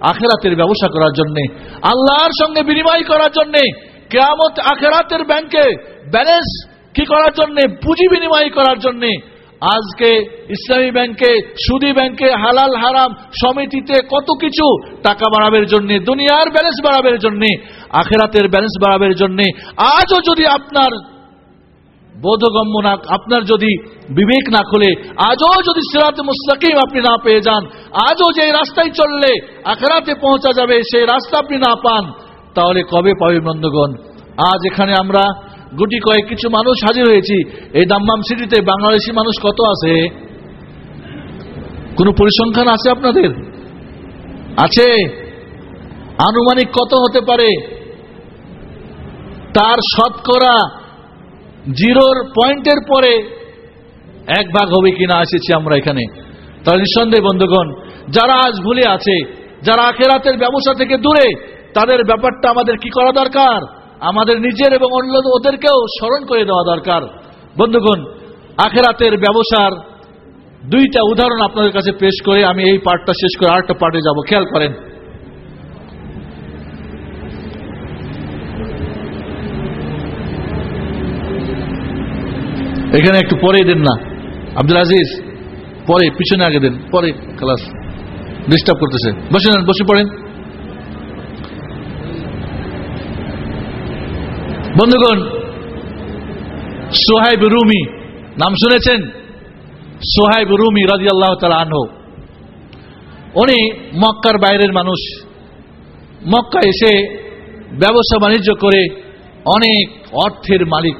আখেরাতের ব্যবসা করার জন্যে, আল্লাহর সঙ্গে বিনিময় করার জন্যে, কেয়ামত আখেরাতের ব্যাংকে ব্যালেন্স কি করার জন্যে, পুঁজি বিনিময় করার জন্যে, আজকে ইসলামী ব্যাংকে সুদী ব্যাংকে হালাল, হারাম, সমিতিতে কত কিছু টাকা বাড়াবের জন্য, দুনিয়ার ব্যালেন্স বাড়াবের জন্য, আখেরাতের ব্যালেন্স বাড়াবের জন্য, আজও যদি আপনার বোধগম্য না, আপনার যদি বিবেক না খুলে, আজও যদি সিরাতে মুস্তাকিম আপনি না পেয়ে যান, আজও যে রাস্তায় চললে আখেরাতে পৌঁছা যাবে, সেই রাস্তা আপনি না পান, তাহলে কবে পাবে বন্ধুগণ? আজ এখানে আমরা গুটি কয়েক কিছু মানুষ হাজির হয়েছি। এই দাম্মাম সিটিতে বাংলাদেশি মানুষ কত আছে? কোনো পরিসংখ্যান আছে আপনাদের? আছে? আনুমানিক কত হতে পারে? তার শতকরা জিরোর পয়েন্টের পরে এক ভাগ হবে কিনা এসেছি আমরা এখানে। তাহলে নিঃসন্দেহে, বন্ধুগণ, যারা আজ ভুলে আছে, যারা আখেরাতের ব্যবসা থেকে দূরে, তাদের ব্যাপারটা আমাদের কি করা দরকার? আমাদের নিজের এবং অন্য ওদেরকেও স্মরণ করে দেওয়া দরকার। বন্ধুগণ, আখেরাতের ব্যবসার দুইটা উদাহরণ আপনাদের কাছে পেশ করে আমি এই পার্টটা শেষ করে আরেকটা পার্টে যাব। খেয়াল করেন। এখানে একটু পরে দেন না। আব্দুল আজিজ, পরে, পিছনে আগে দেন, পরে ক্লাস ডিস্টার্ব করতেছে। বসে নেন বসে পড়েন। বন্ধুগণ, সোহাইব রুমি, নাম শুনেছেন? সোহাইব রুমি রাজি আল্লাহ আনহ। উনি মক্কার বাইরের মানুষ। মক্কা এসে ব্যবসা বাণিজ্য করে অনেক অর্থের মালিক।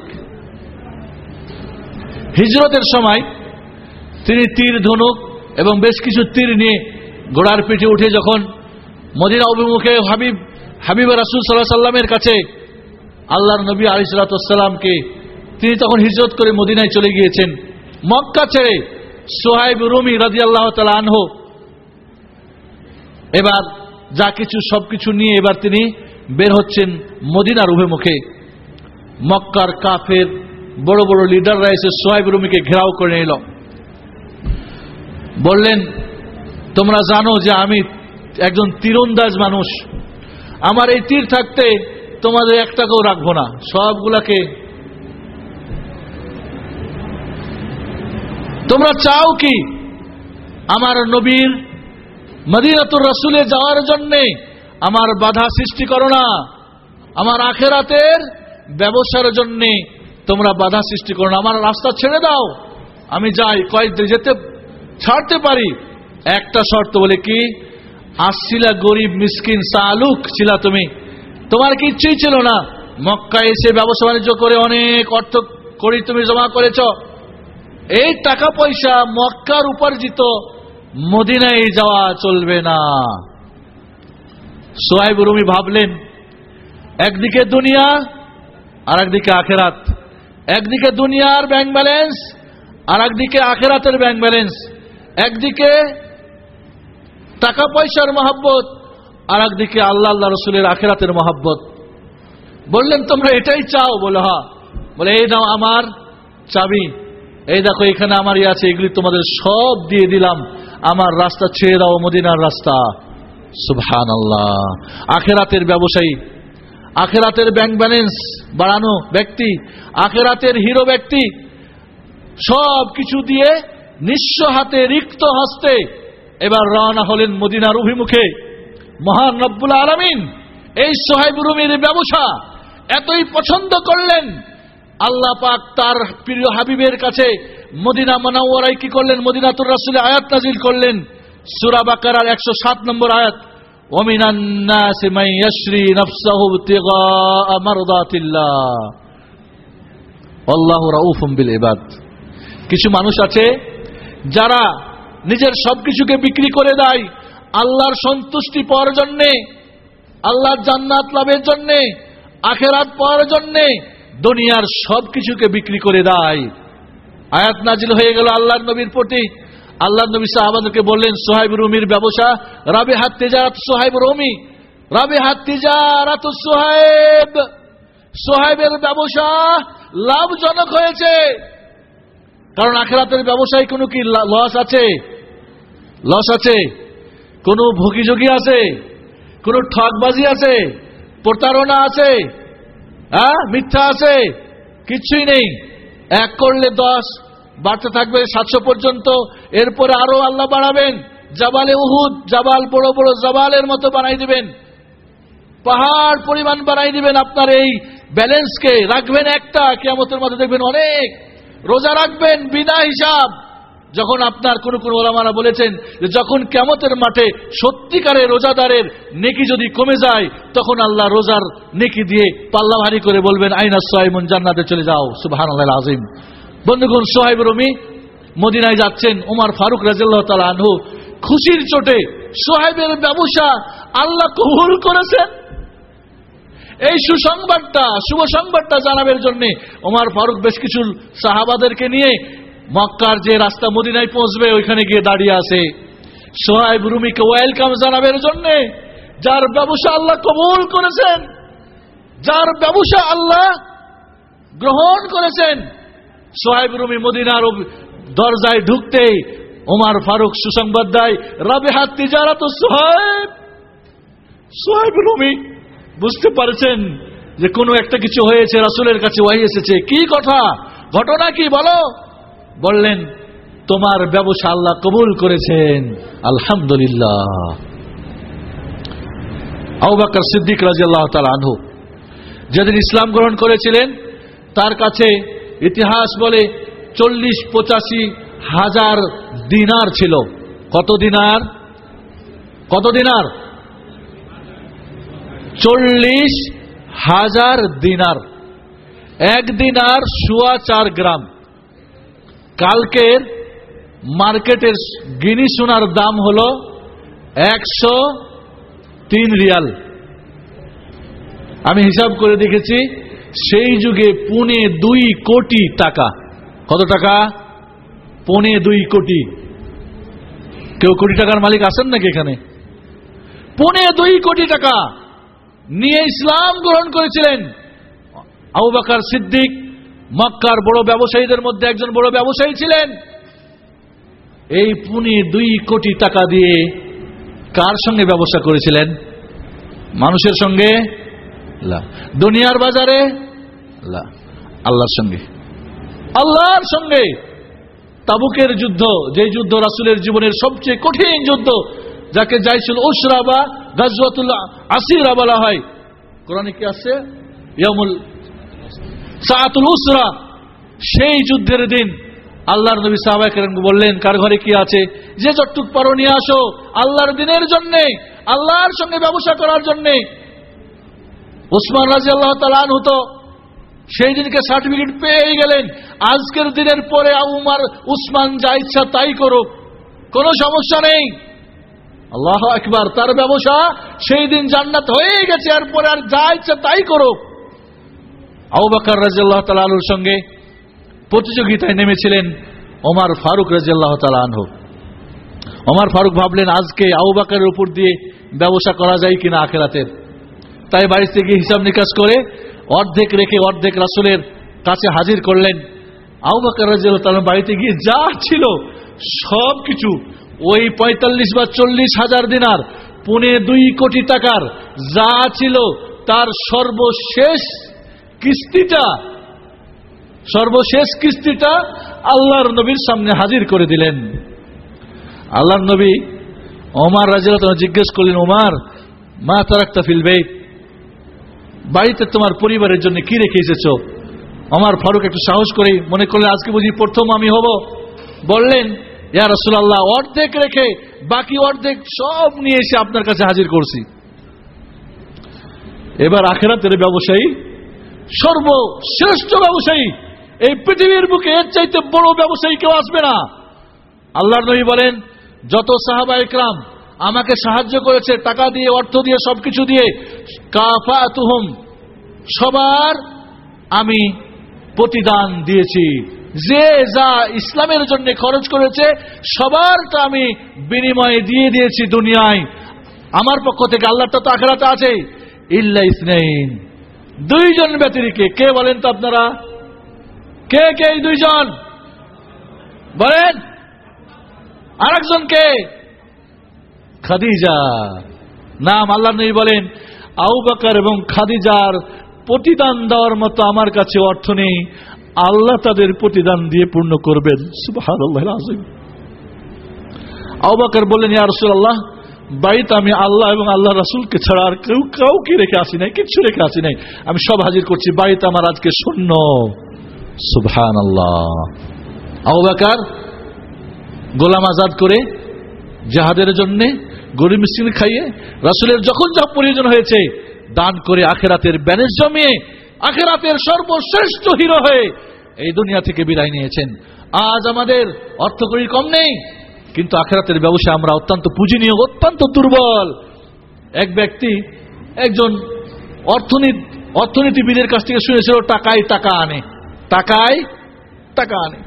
হিজরতের সময় তিনি তীর ধনুক এবং বেশ কিছু তীর নিয়ে ঘোড়ার পিঠে উঠে যখন মদিনা অভিমুখে হাবিব হাবিব রাসুল সাল্লাহ সাল্লামের কাছে আল্লাহর নবী আলিসাল্লামকে তিনি তখন হিজরত করে মদিনায় চলে গিয়েছেন। মক্কা ছেড়ে সোহাইব রুমি রাজি আল্লাহ তালা আনহ, এবার যা কিছু সবকিছু নিয়ে এবার তিনি বের হচ্ছেন মদিনার অভিমুখে। মক্কার কাফের বড় বড় লিডাররা এসে সোহাইব রুমিকে ঘেরাও করে নিল। বললেন, তোমরা জানো যে আমি একজন তীরন্দাজ মানুষ। আমার এই তীর থাকতে তোমাদের একটাকেও রাখব না। সবগুলাকে তোমরা চাও কি আমার নবীর মদিনাতুর রসুলে যাওয়ার জন্যে আমার বাধা সৃষ্টি করো না। আমার আখেরাতের ব্যবসার জন্যে তোমরা বাধা সৃষ্টি করো না। আমার রাস্তা ছেড়ে দাও। আমি যাই, কয়েক যেতে ছাড়তে পারি? একটা শর্ত বলে কি? আসছিলা গরিব, মিসকিন সালুক ছিলা তুমি। তোমার কি ইচ্ছেই ছিল না। মক্কা এসে ব্যবসা বাণিজ্য করে অনেক অর্থ করি তুমি জমা করেছ। এই টাকা পয়সা মক্কার উপার্জিত মদিনায় যাওয়া চলবে না। সোহাইব রুমি ভাবলেন, একদিকে দুনিয়া আর একদিকে আখেরাত। একদিকে দুনিয়ার ব্যাংক ব্যালেন্স আর একদিকে আখেরাতের ব্যাংক ব্যালেন্স। একদিকে টাকা পয়সার মহাব্বত আর একদিকে আল্লাহ আল্লাহ রসুলের আখেরাতের মহাব্বত। বললেন, তোমরা এটাই চাও? বলে হা বলে, এই দাও আমার চাবি। এই দেখো, এখানে আমার ইয়ে আছে, এগুলি তোমাদের সব দিয়ে দিলাম। আমার রাস্তা ছেড়ে দাও, মদিনার রাস্তা। সুবহান আল্লাহ আখেরাতের ব্যবসায়ী, আখেরাতের ব্যাংক ব্যালেন্স বাড়ানো ব্যক্তি, আখেরাতের হিরো ব্যক্তি সব কিছু দিয়ে নিঃস্ব হাতে, রিক্ত হস্তে এবার রওনা হলেন মদিনার অভিমুখে। মহান রব্বুল আলমিন, এই সোহাইব রুমির ব্যবসা এতই পছন্দ করলেন, আল্লাহ পাক তার প্রিয় হাবিবের কাছে মদিনা মানাওয়ারাই কি করলেন, মদিনাতুর রাসুলে আয়াত নাজিল করলেন। সুরা বাকার একশো সাত নম্বর আয়াত কিছু মানুষ আছে যারা নিজের সবকিছুকে বিক্রি করে দেয়, আল্লাহর সন্তুষ্টি পাওয়ার জন্যে, আল্লাহর জান্নাত লাভের জন্যে, আখেরাত পাওয়ার জন্যে দুনিয়ার সবকিছুকে বিক্রি করে দেয়। আয়াত নাজিল হয়ে গেল আল্লাহর নবীর প্রতি। আল্লাহ নবী সাহাবাদকে বললেন, সোহাইব রুমির ব্যবসা রাবে হাত তেজারাত সোহাইব রুমি রাবে হাত তেজারাত সোহাইব। সোহাইবের ব্যবসা লাভজনক হয়েছে। কারণ আখেরাতের ব্যবসায় কোনো কি লস আছে? লস আছে। কোনো ভুগিযোগী আছে? কোনো ঠকবাজি আছে? প্রতারণা আছে? হ্যাঁ? মিথ্যা আছে? কিছুই নেই। এক করলে দশ, বাড়তে থাকবে সাতশো পর্যন্ত। এরপরে আরও আল্লাহ বাড়াবেন। জাবালে উহুদ, জাবাল, বড় বড় জাবালের মতো বানাই দিবেন। পাহাড় পরিমাণ বানাই দিবেন আপনার এই ব্যালেন্সকে রাখবেন একটা কেমতের মধ্যে দেখবেন অনেক। রোজা রাখবেন বিনা হিসাব। যখন আপনার কোন কোন ওলামারা বলেছেন যে যখন কেমতের মাঠে সত্যিকারের রোজাদারের নেকি যদি কমে যায়, তখন আল্লাহ রোজার নেকি দিয়ে পাল্লা ভারী করে বলবেন, আইনা সোহাইমন জান্নাতে চলে যাও। সুবাহান আল্লাহ আজিম বন্ধুগণ, সোহাইব রমি মদিনায় যাচ্ছেন ওমার ফারুক রাজিল্লাহ তালা আনহু খুশির চোটে সোহাইবের ব্যবসা আল্লাহ কবুল করেছেন। এই সুসংবাদটা, শুভ সংবাদটা জানাবের জন্য ওমার ফারুক বেশ কিছু সাহাবাদেরকে নিয়ে মক্কার যে রাস্তা মদিনায় পৌঁছবে, ওইখানে গিয়ে দাঁড়িয়ে আছে। সোহাইব রুমিকে ওয়েলকাম জানাবের জন্য যার ব্যবসা আল্লাহ কবুল করেছেন, যার ব্যবসা আল্লাহ গ্রহণ করেছেন। সোহাইব রুমি মদিনার দরজায় ঢুকতেই ওমার ফারুক সুসংবাদ দেয় রাবে হাত তিজারাত সোহাইব। সোহাইব রুমি বুঝতে পারছেন যে কোনো একটা কিছু হয়েছে, রাসুলের কাছে ওয়াই এসেছে। কি কথা? ঘটনা কি বলো? বললেন, তোমার ব্যবসা আল্লাহ কবুল করেছেন। আলহামদুলিল্লাহ। আউবাকর সিদ্দিক রাজি আল্লাহ আনহু যেদিন ইসলাম গ্রহণ করেছিলেন, তার কাছে ইতিহাস বলে চল্লিশ পঁচাশি হাজার দিনার ছিল। কত দিনার? কত দিনার? চল্লিশ হাজার দিনার। এক দিনার সোয়া চার গ্রাম। কালকের মার্কেটের গিনি সোনার দাম হল একশো তিন রিয়াল। আমি হিসাব করে দেখেছি, সেই যুগে পুনে দুই কোটি টাকা। কত টাকা? পনে দুই কোটি। কেউ কোটি টাকার মালিক আছেন নাকি এখানে? পনে দুই কোটি টাকা। নিয়ে ইসলাম গ্রহণ করেছিলেন। আবু বাকার সিদ্দিক মক্কার বড় ব্যবসায়ীদের মধ্যে একজন বড় ব্যবসায়ী ছিলেন। এই পুনে দুই কোটি টাকা দিয়ে কার সঙ্গে ব্যবসা করেছিলেন? মানুষের সঙ্গে? দুনিয়ার বাজারে? আল্লাহর সঙ্গে। আল্লাহর সঙ্গে। তাবুকের যুদ্ধ যে যুদ্ধ রাসুলের জীবনের সবচেয়ে কঠিন যুদ্ধ, যাকে যাইছিল উসরা বা গাজওয়াতুল্লাহ আসিরা বলা হয়। কোরআনে কি আছে? ইয়ামুল সাআতুল উসরা সেই যুদ্ধের দিন আল্লাহর নবী সাহাবায়ে বললেন কার ঘরে কি আছে? যে যতটুক পারো নিয়ে আসো। আল্লাহর দিনের জন্য আল্লাহর সঙ্গে ব্যবসা করার জন্য। উসমান রাজি আল্লাহ তালান হতো সেই দিনকে সার্টিফিকেট পেয়ে গেলেন। আজকের দিনের পরে উমার উসমান যা ইচ্ছা তাই করুক। কোনো সমস্যা নেই। আল্লাহ একবার তার ব্যবসা সেই দিন জান্নাত হয়ে গেছে, এরপরে আর যা ইচ্ছা তাই করুক। বাকর রাজিয়াল্লাহ আলুর সঙ্গে প্রতিযোগিতায় নেমেছিলেন ওমার ফারুক রাজিয়াল্লাহ তালু ওমার ফারুক ভাবলেন, আজকে আবু বাকরের উপর দিয়ে ব্যবসা করা যায় কিনা আখেরাতের? তাই বাড়িতে গিয়ে হিসাব নিকাশ করে অর্ধেক রেখে অর্ধেক রাসুলের কাছে হাজির করলেন। আউবাকার রাজিয়াল্লাহ বাড়িতে গিয়ে যা ছিল সব কিছু ওই পঁয়তাল্লিশ বা চল্লিশ হাজার দিনার পুনে দুই কোটি টাকার যা ছিল তার সর্বশেষ কিস্তিটা সর্বশেষ কিস্তিটা আল্লাহর নবীর সামনে হাজির করে দিলেন। আল্লাহর নবী ওমার রাজিয়াল্লাহ জিজ্ঞেস করলেন, ওমার, মা তারাক্তা ফিলবে বাড়িতে তোমার পরিবারের জন্য কি রেখে এসেছ? আমার ফারুক একটু সাহস করে মনে করলে আজকে বুঝি প্রথম আমি হব। বললেন ইয়া রসুল্লাহ অর্ধেক রেখে বাকি অর্ধেক সব নিয়ে এসে আপনার কাছে হাজির করছি। এবার আখেরাতের ব্যবসায়ী, সর্বশ্রেষ্ঠ ব্যবসায়ী, এই পৃথিবীর বুকে এর চাইতে বড় ব্যবসায়ী কেউ আসবে না। আল্লাহর নবী বলেন, যত সাহাবা একরাম আমাকে সাহায্য করেছে, টাকা দিয়ে, অর্থ দিয়ে, সবকিছু দিয়ে কাফা তুহম সবার আমি প্রতিদান দিয়েছি। যে যা ইসলামের জন্য খরচ করেছে সবারটা আমি বিনিময়ে দিয়ে দিয়েছি দুনিয়ায়। আমার পক্ষ থেকে আল্লাহটা তো আখেরাতে আছে। ইল্লা ইসনাইন। দুইজন ব্যতিরিকে, কে বলেন তো আপনারা? কে কে দুইজন? বলেন। আরেকজন কে? খাদিজা। নাম আল্লাহ নবী বলেন আউবাকার এবং খাদিজার প্রতিদান দেওয়ার মতো আমার কাছে অর্থ নেই। আল্লাহ তাদের প্রতিদান দিয়ে পূর্ণ করবেন। আউবাকার বললেন, ইয়া রাসূলুল্লাহ, বাড়িতে আমি আল্লাহ এবং আল্লাহ রাসূলকে ছাড়া আর কেউ কাউকে রেখে আসি নাই, কিচ্ছু রেখে আসি নাই। আমি সব হাজির করছি, বাড়িতে আমার আজকে শূন্য। সুবহানাল্লাহ। আউবাকার গোলাম আজাদ করে জাহাদের জন্যে গরিব মিসকিন খাইয়ে রাসুলের যখন যা প্রয়োজন হয়েছে দান করে আখেরাতের ব্যানেজ জমিয়ে আখেরাতের সর্বশ্রেষ্ঠ হিরো হয়ে এই দুনিয়া থেকে বিদায় নিয়েছেন। আজ আমাদের অর্থকরী কম নেই, কিন্তু আখেরাতের ব্যবসা আমরা অত্যন্ত পুঁজিনীয়, অত্যন্ত দুর্বল। এক ব্যক্তি, একজন অর্থনীতি, অর্থনীতিবিদের কাছ থেকে শুনেছিল টাকায় টাকা আনে। টাকায় টাকা আনে।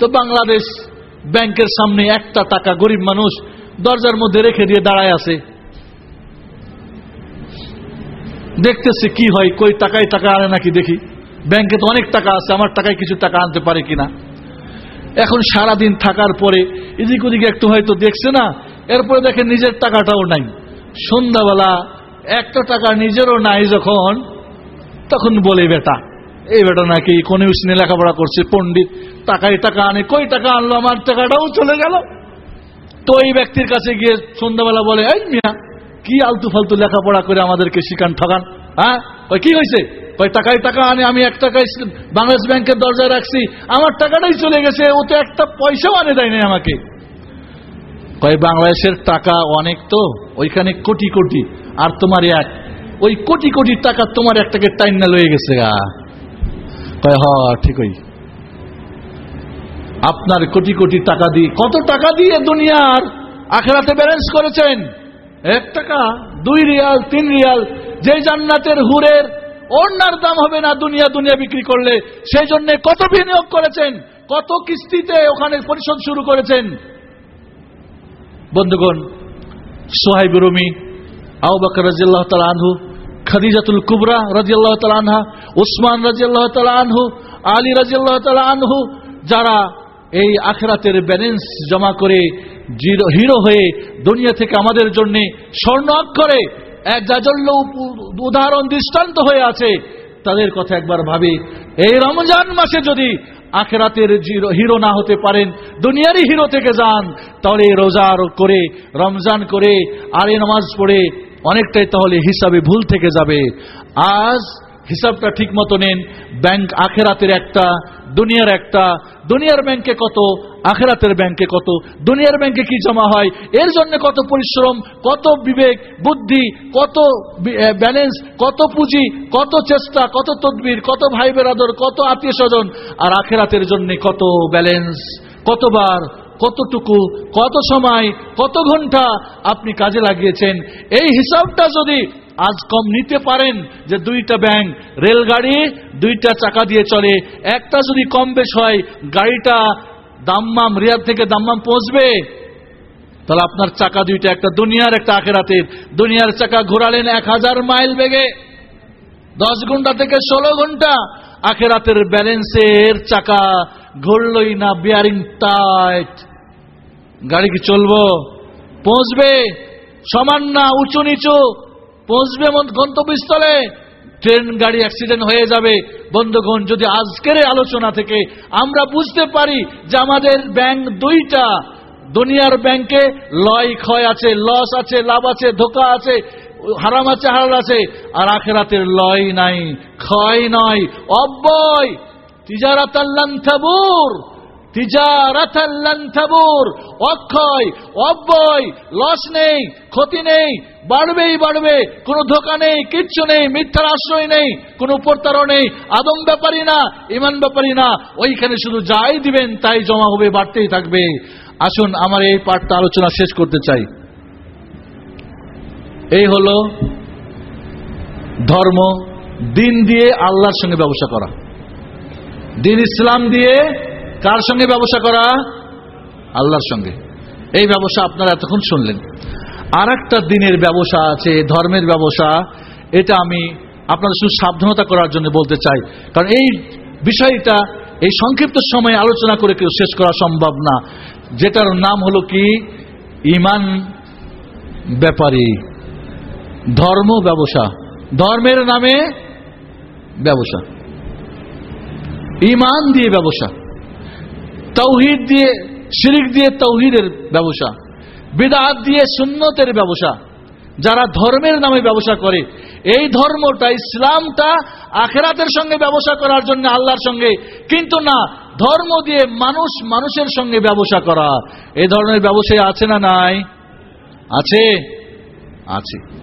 তো বাংলাদেশ ব্যাংকের সামনে একটা টাকা গরিব মানুষ দরজার মধ্যে রেখে দিয়ে দাঁড়ায় আছে। দেখতেছে কি হয়, কই টাকায় টাকা আনে নাকি দেখি। ব্যাংকে তো অনেক টাকা আছে, আমার টাকায় কিছু টাকা আনতে পারে কিনা। এখন সারা দিন থাকার পরে এদিক ওদিকে একটু হয়তো দেখছে না, এরপরে দেখে নিজের টাকাটাও নাই। সন্ধ্যাবেলা একটা টাকা নিজেরও নাই যখন, তখন বলে, বেটা, এই বেটা নাকি কোনো ইকোনমিক্স লেখাপড়া করছে, পণ্ডিত, টাকায় টাকা আনে, কই টাকা আনলো, আমার টাকাটাও চলে গেল। তো এই ব্যক্তির কাছে গিয়ে সন্ধ্যাবেলা বলে, এই মিয়া কি আলতু ফালতু লেখাপড়া করে আমাদেরকে শিকান ঠকান? হ্যাঁ? কই কি হয়েছে কই টাকায় টাকা আনে, আমি এক টাকায় বাংলাদেশ ব্যাংকের দরজায় রাখছি। আমার টাকাটাই চলে গেছে, ও তো একটা পয়সাও আনে দেয় নাই আমাকে। কয়, বাংলাদেশের টাকা অনেক তো, ওইখানে কোটি কোটি, আর তোমার এক। ওই কোটি কোটি টাকা তোমার একটাকে টাইম না লয়ে গেছে গা। কয়, হ, ঠিকই। আপনার কোটি কোটি টাকা দিয়ে, কত টাকা দিয়ে দুনিয়ার আখেরাতে ব্যালেন্স করেছেন? এক টাকা, দুই রিয়াল, তিন রিয়াল যে জান্নাতের হুরের অন্যার দাম হবে না দুনিয়া দুনিয়া বিক্রি করলে, সেই জন্য কত বিনিয়োগ করেছেন, কত কিস্তিতে ওখানে পরিশোধ শুরু করেছেন। বন্ধুগণ, সোহাইব রুমি আউ বাকর রাজিয়াল্লাহ তালা আনহু, খাদিজাতুল কুবরা রাজিয়াল্লাহ তালা আনহা, উসমান রাজিয়াল্লাহ তালা আনহু, আলী রাজিয়াল্লাহ তালা আনহু, যারা এই আখরাতের ব্যালেন্স জমা করে হিরো হয়ে দুনিয়া থেকে আমাদের জন্য স্বর্ণ অক্ষরে এক জাজল্য উদাহরণ দৃষ্টান্ত হয়ে আছে। তাদের কথা একবার ভাবি। এই রমজান মাসে যদি আখেরাতের হিরো না হতে পারেন, দুনিয়ারই হিরো থেকে যান, তাহলে রোজার করে, রমজান করে, আর নামাজ পড়ে অনেকটাই তাহলে হিসাবে ভুল থেকে যাবে। আজ হিসাবটা ঠিক মতো নেন। ব্যাংক আখেরাতের একটা, দুনিয়ার একটা। দুনিয়ার ব্যাংকে কত? আখেরাতের ব্যাংকে কত? দুনিয়ার ব্যাংকে কি জমা হয়? এর জন্য কত পরিশ্রম, কত বিবেক, বুদ্ধি, কত ব্যালেন্স কত পুঁজি, কত চেষ্টা, কত তদবির, কত ভাই বেরাদর কত আত্মীয় স্বজন আর আখেরাতের জন্য কত ব্যালেন্স কতবার, কতটুকু, কত সময়, কত ঘণ্টা আপনি কাজে লাগিয়েছেন। এই হিসাবটা যদি আজ কম নিতে পারেন যে দুইটা ব্যাংক, রেলগাড়ি দুইটা চাকা দিয়ে চলে। একটা যদি কম বেশ হয়, গাড়িটা দাম্মাম, রিয়াদ থেকে দাম্মাম পৌঁছবে। তাহলে আপনার চাকা দুইটা, একটা দুনিয়ার, একটা আখেরাতের। দুনিয়ার চাকা ঘোরালেন এক হাজার মাইল বেগে। দশ ঘণ্টা থেকে ষোলো ঘণ্টা। আখেরাতের ব্যালেন্সের চাকা ঘুরলই না বিয়ারিং টাইট গাড়ি কি চলবো? পৌঁছবে। সমান না, উঁচু নিচু। পৌঁছবে গন্তব্যস্থলে, ট্রেন গাড়ি অ্যাক্সিডেন্ট হয়ে যাবে। বন্ধুগণ, যদি আজকের আলোচনা থেকে আমরা বুঝতে পারি যে আমাদের ব্যাংক দুইটা, দুনিয়ার ব্যাংকে লয়, ক্ষয় আছে লস আছে, লাভ আছে, ধোকা আছে, হারাম আছে হারাল আছে, আর আখেরাতের লয় নাই, ক্ষয় নয়, অব্যয়। তিজারাত থাবুর তিজারাতাল্লান্থাবুর অক্ষয়, অব্যয়, লস নেই, ক্ষতি নেই, বাড়বেই বাড়বে, কোনো ধোকা নেই, কিচ্ছু নেই, মিথ্যার আশ্রয় নেই, কোনো প্রতারণ নেই, আদম ব্যাপারী না, ইমান ব্যাপারী না, ওইখানে শুধু যাই দিবেন, তাই জমা হবে, বাড়তেই থাকবে। আসুন, আমার এই পাঠটা আলোচনা শেষ করতে চাই। এই হলো ধর্ম, দিন দিয়ে আল্লাহর সঙ্গে ব্যবসা করা। দিন ইসলাম দিয়ে কার সঙ্গে ব্যবসা করা? আল্লাহর সঙ্গে। এই ব্যবসা আপনারা এতক্ষণ শুনলেন। আর একটা দিনের ব্যবসা আছে, ধর্মের ব্যবসা। এটা আমি আপনাদের শুধু সাবধানতা করার জন্য বলতে চাই। কারণ এই বিষয়টা, এই সংক্ষিপ্ত সময়ে আলোচনা করে কেউ শেষ করা সম্ভব না। যেটার নাম হলো কি? ইমান ব্যাপারী। ধর্ম ব্যবসা। ধর্মের নামে ব্যবসা। ইমান দিয়ে ব্যবসা। তৌহিদ দিয়ে, শিরিক দিয়ে তৌহিদের ব্যবসা। বিদাত দিয়ে সুন্নতের ব্যবসা। যারা ধর্মের নামে ব্যবসা করে, এই ধর্মটা, ইসলামটা আখেরাতের সঙ্গে ব্যবসা করার জন্য আল্লাহর সঙ্গে। কিন্তু না, ধর্ম দিয়ে মানুষ মানুষের সঙ্গে ব্যবসা করা। এই ধরনের ব্যবসায় আছে না নাই? আছে। আছে।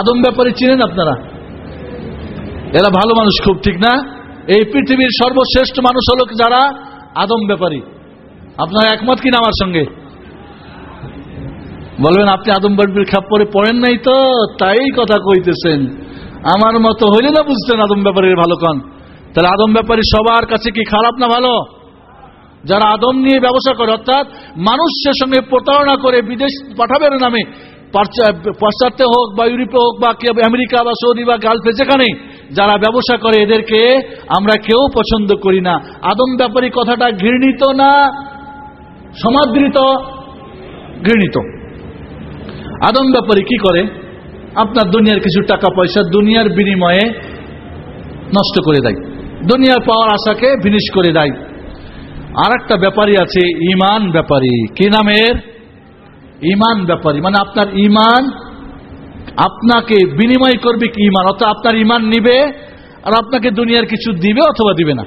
আদম ব্যাপারে চিনেন আপনারা? এরা ভালো মানুষ খুব, ঠিক না? এই পৃথিবীর সর্বশ্রেষ্ঠ মানুষ হলো যারা? আদম ব্যাপারী। আপনার একমত কিনা আমার সঙ্গে? বলবেন, আপনি আদম ব্যাপারীর খাপ পরে পড়েন নাই তো? তাই কথা কইতেছেন। আমার মতো হইলে না বুঝতেন আদম ব্যাপারীর ভালো কন? তাহলে আদম ব্যাপারী সবার কাছে কি খারাপ না ভালো? যারা আদম নিয়ে ব্যবসা করে, অর্থাৎ মানুষের সঙ্গে প্রতারণা করে বিদেশ পাঠাবেন নামে পাশ্চা- পাশ্চাত্যে হোক বা ইউরোপে হোক বা আমেরিকা বা সৌদি বা গালফে যেখানে যারা ব্যবসা করে এদেরকে আমরা কেউ পছন্দ করি না। আদম ব্যাপারী কথাটা ঘৃণিত না? সমাদৃত? ঘৃণিত। আদম ব্যাপারী কি করে? আপনার দুনিয়ার কিছু টাকা পয়সা দুনিয়ার বিনিময়ে নষ্ট করে দেয়। দুনিয়ার পাওয়ার আশাকে ফিনিশ করে দেয়। আর একটা ব্যাপারী আছে, ইমান ব্যাপারী। কি নামের? ইমান ব্যাপারী। মানে আপনার ইমান আপনাকে বিনিময় করবে কি ইমান? অর্থাৎ আপনার ইমান নিবে আর আপনাকে দুনিয়ার কিছু দিবে অথবা দিবে না।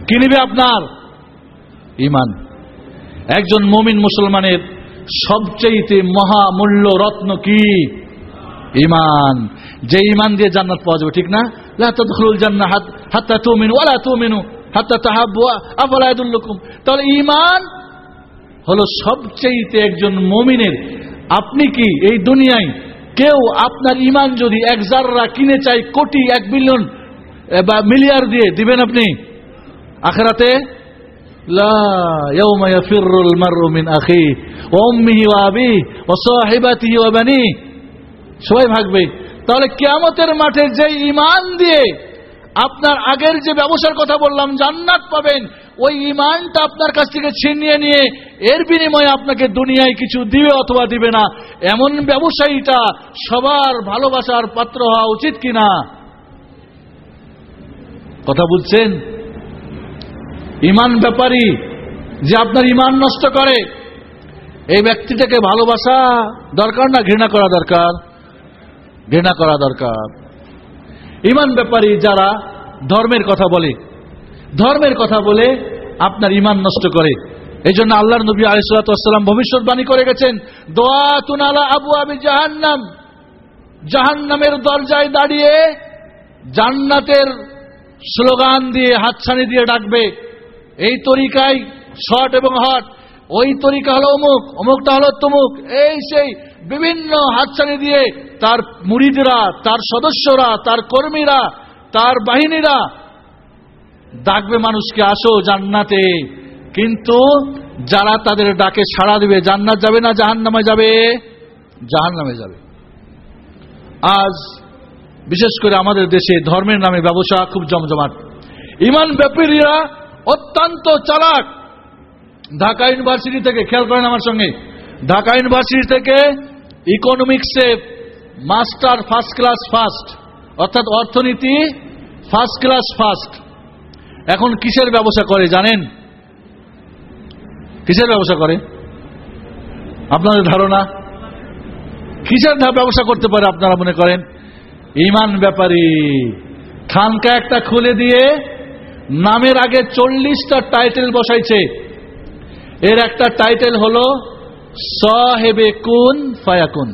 কি নিবে আপনার? ইমান। একজন মমিন মুসলমানের সবচেয়ে মহামূল্য রত্ন কি? ইমান। যে ইমান দিয়ে জান্নাত পাওয়া যাবে, ঠিক না? তাহলে ইমান হলো সবচেয়ে একজন মমিনের। আপনি কি এই দুনিয়ায় কেউ আপনার ইমান যদি এক জাররা কিনে চাই কোটি, এক বিলিয়ন বা মিলিয়ার দিয়ে, দিবেন আপনি? আখেরাতে? সবাই ভাগবে তাহলে কেয়ামতের মাঠে যে ইমান দিয়ে আপনার আগের যে ব্যবসার কথা বললাম, জান্নাত পাবেন। ওই ইমানটা আপনার কাছ থেকে ছিনিয়ে নিয়ে, এর বিনিময়ে আপনাকে দুনিয়ায় কিছু দিবে অথবা দিবে না। এমন ব্যবসায়ীটা সবার ভালোবাসার পাত্র হওয়া উচিত কিনা? কথা বুঝছেন ইমান ব্যাপারী যে আপনার ইমান নষ্ট করে, এই ব্যক্তিটাকে ভালোবাসা দরকার না, ঘৃণা করা দরকার? ঘৃণা করা দরকার। ইমান ব্যাপারী যারা ধর্মের কথা বলে ধর্মের কথা বলে আপনার ইমান নষ্ট করে। এই জন্য আল্লাহর নবী আলিসাল্লাম ভবিষ্যৎবাণী করে গেছেন দোয়া তুনালা আবু আবি জাহান্নাম। জাহান্নামের দরজায় দাঁড়িয়ে জান্নাতের স্লোগান দিয়ে, হাতছানি দিয়ে ডাকবে। এই তরিকায় শর্ট এবং হট। ওই তরিকা হলো অমুক অমুকটা হলো তমুক। এই সেই বিভিন্ন হাতছানি দিয়ে তার মুড়িদরা তার সদস্যরা, তার কর্মীরা, তার বাহিনীরা ডাকবে মানুষকে, আসো জান্নাতে। কিন্তু যারা তাদের ডাকে সাড়া দিবে, জান্নাত যাবে না জাহান নামে যাবে? জাহান নামে যাবে। আজ বিশেষ করে আমাদের দেশে ধর্মের নামে ব্যবসা খুব জমজমাট। ইমান ব্যাপারীরা অত্যন্ত চালাক। ঢাকা ইউনিভার্সিটি থেকে, খেয়াল করেন আমার সঙ্গে, ঢাকা ইউনিভার্সিটি থেকে ইকোনমিক্সে মাস্টার ফার্স্ট ক্লাস ফার্স্ট, অর্থাৎ অর্থনীতি ফার্স্ট ক্লাস ফার্স্ট। এখন কিসের ব্যবসা করে জানেন? কিসের ব্যবসা করে? আপনাদের ধারণা? কিসের ব্যবসা করতে পারে আপনারা মনে করেন? ইমান ব্যাপারী। খানকা একটা খুলে দিয়ে নামের আগে চল্লিশটা টাইটেল বসাইছে। এর একটা টাইটেল হলো, সহেবে কুন ফায়াকুন।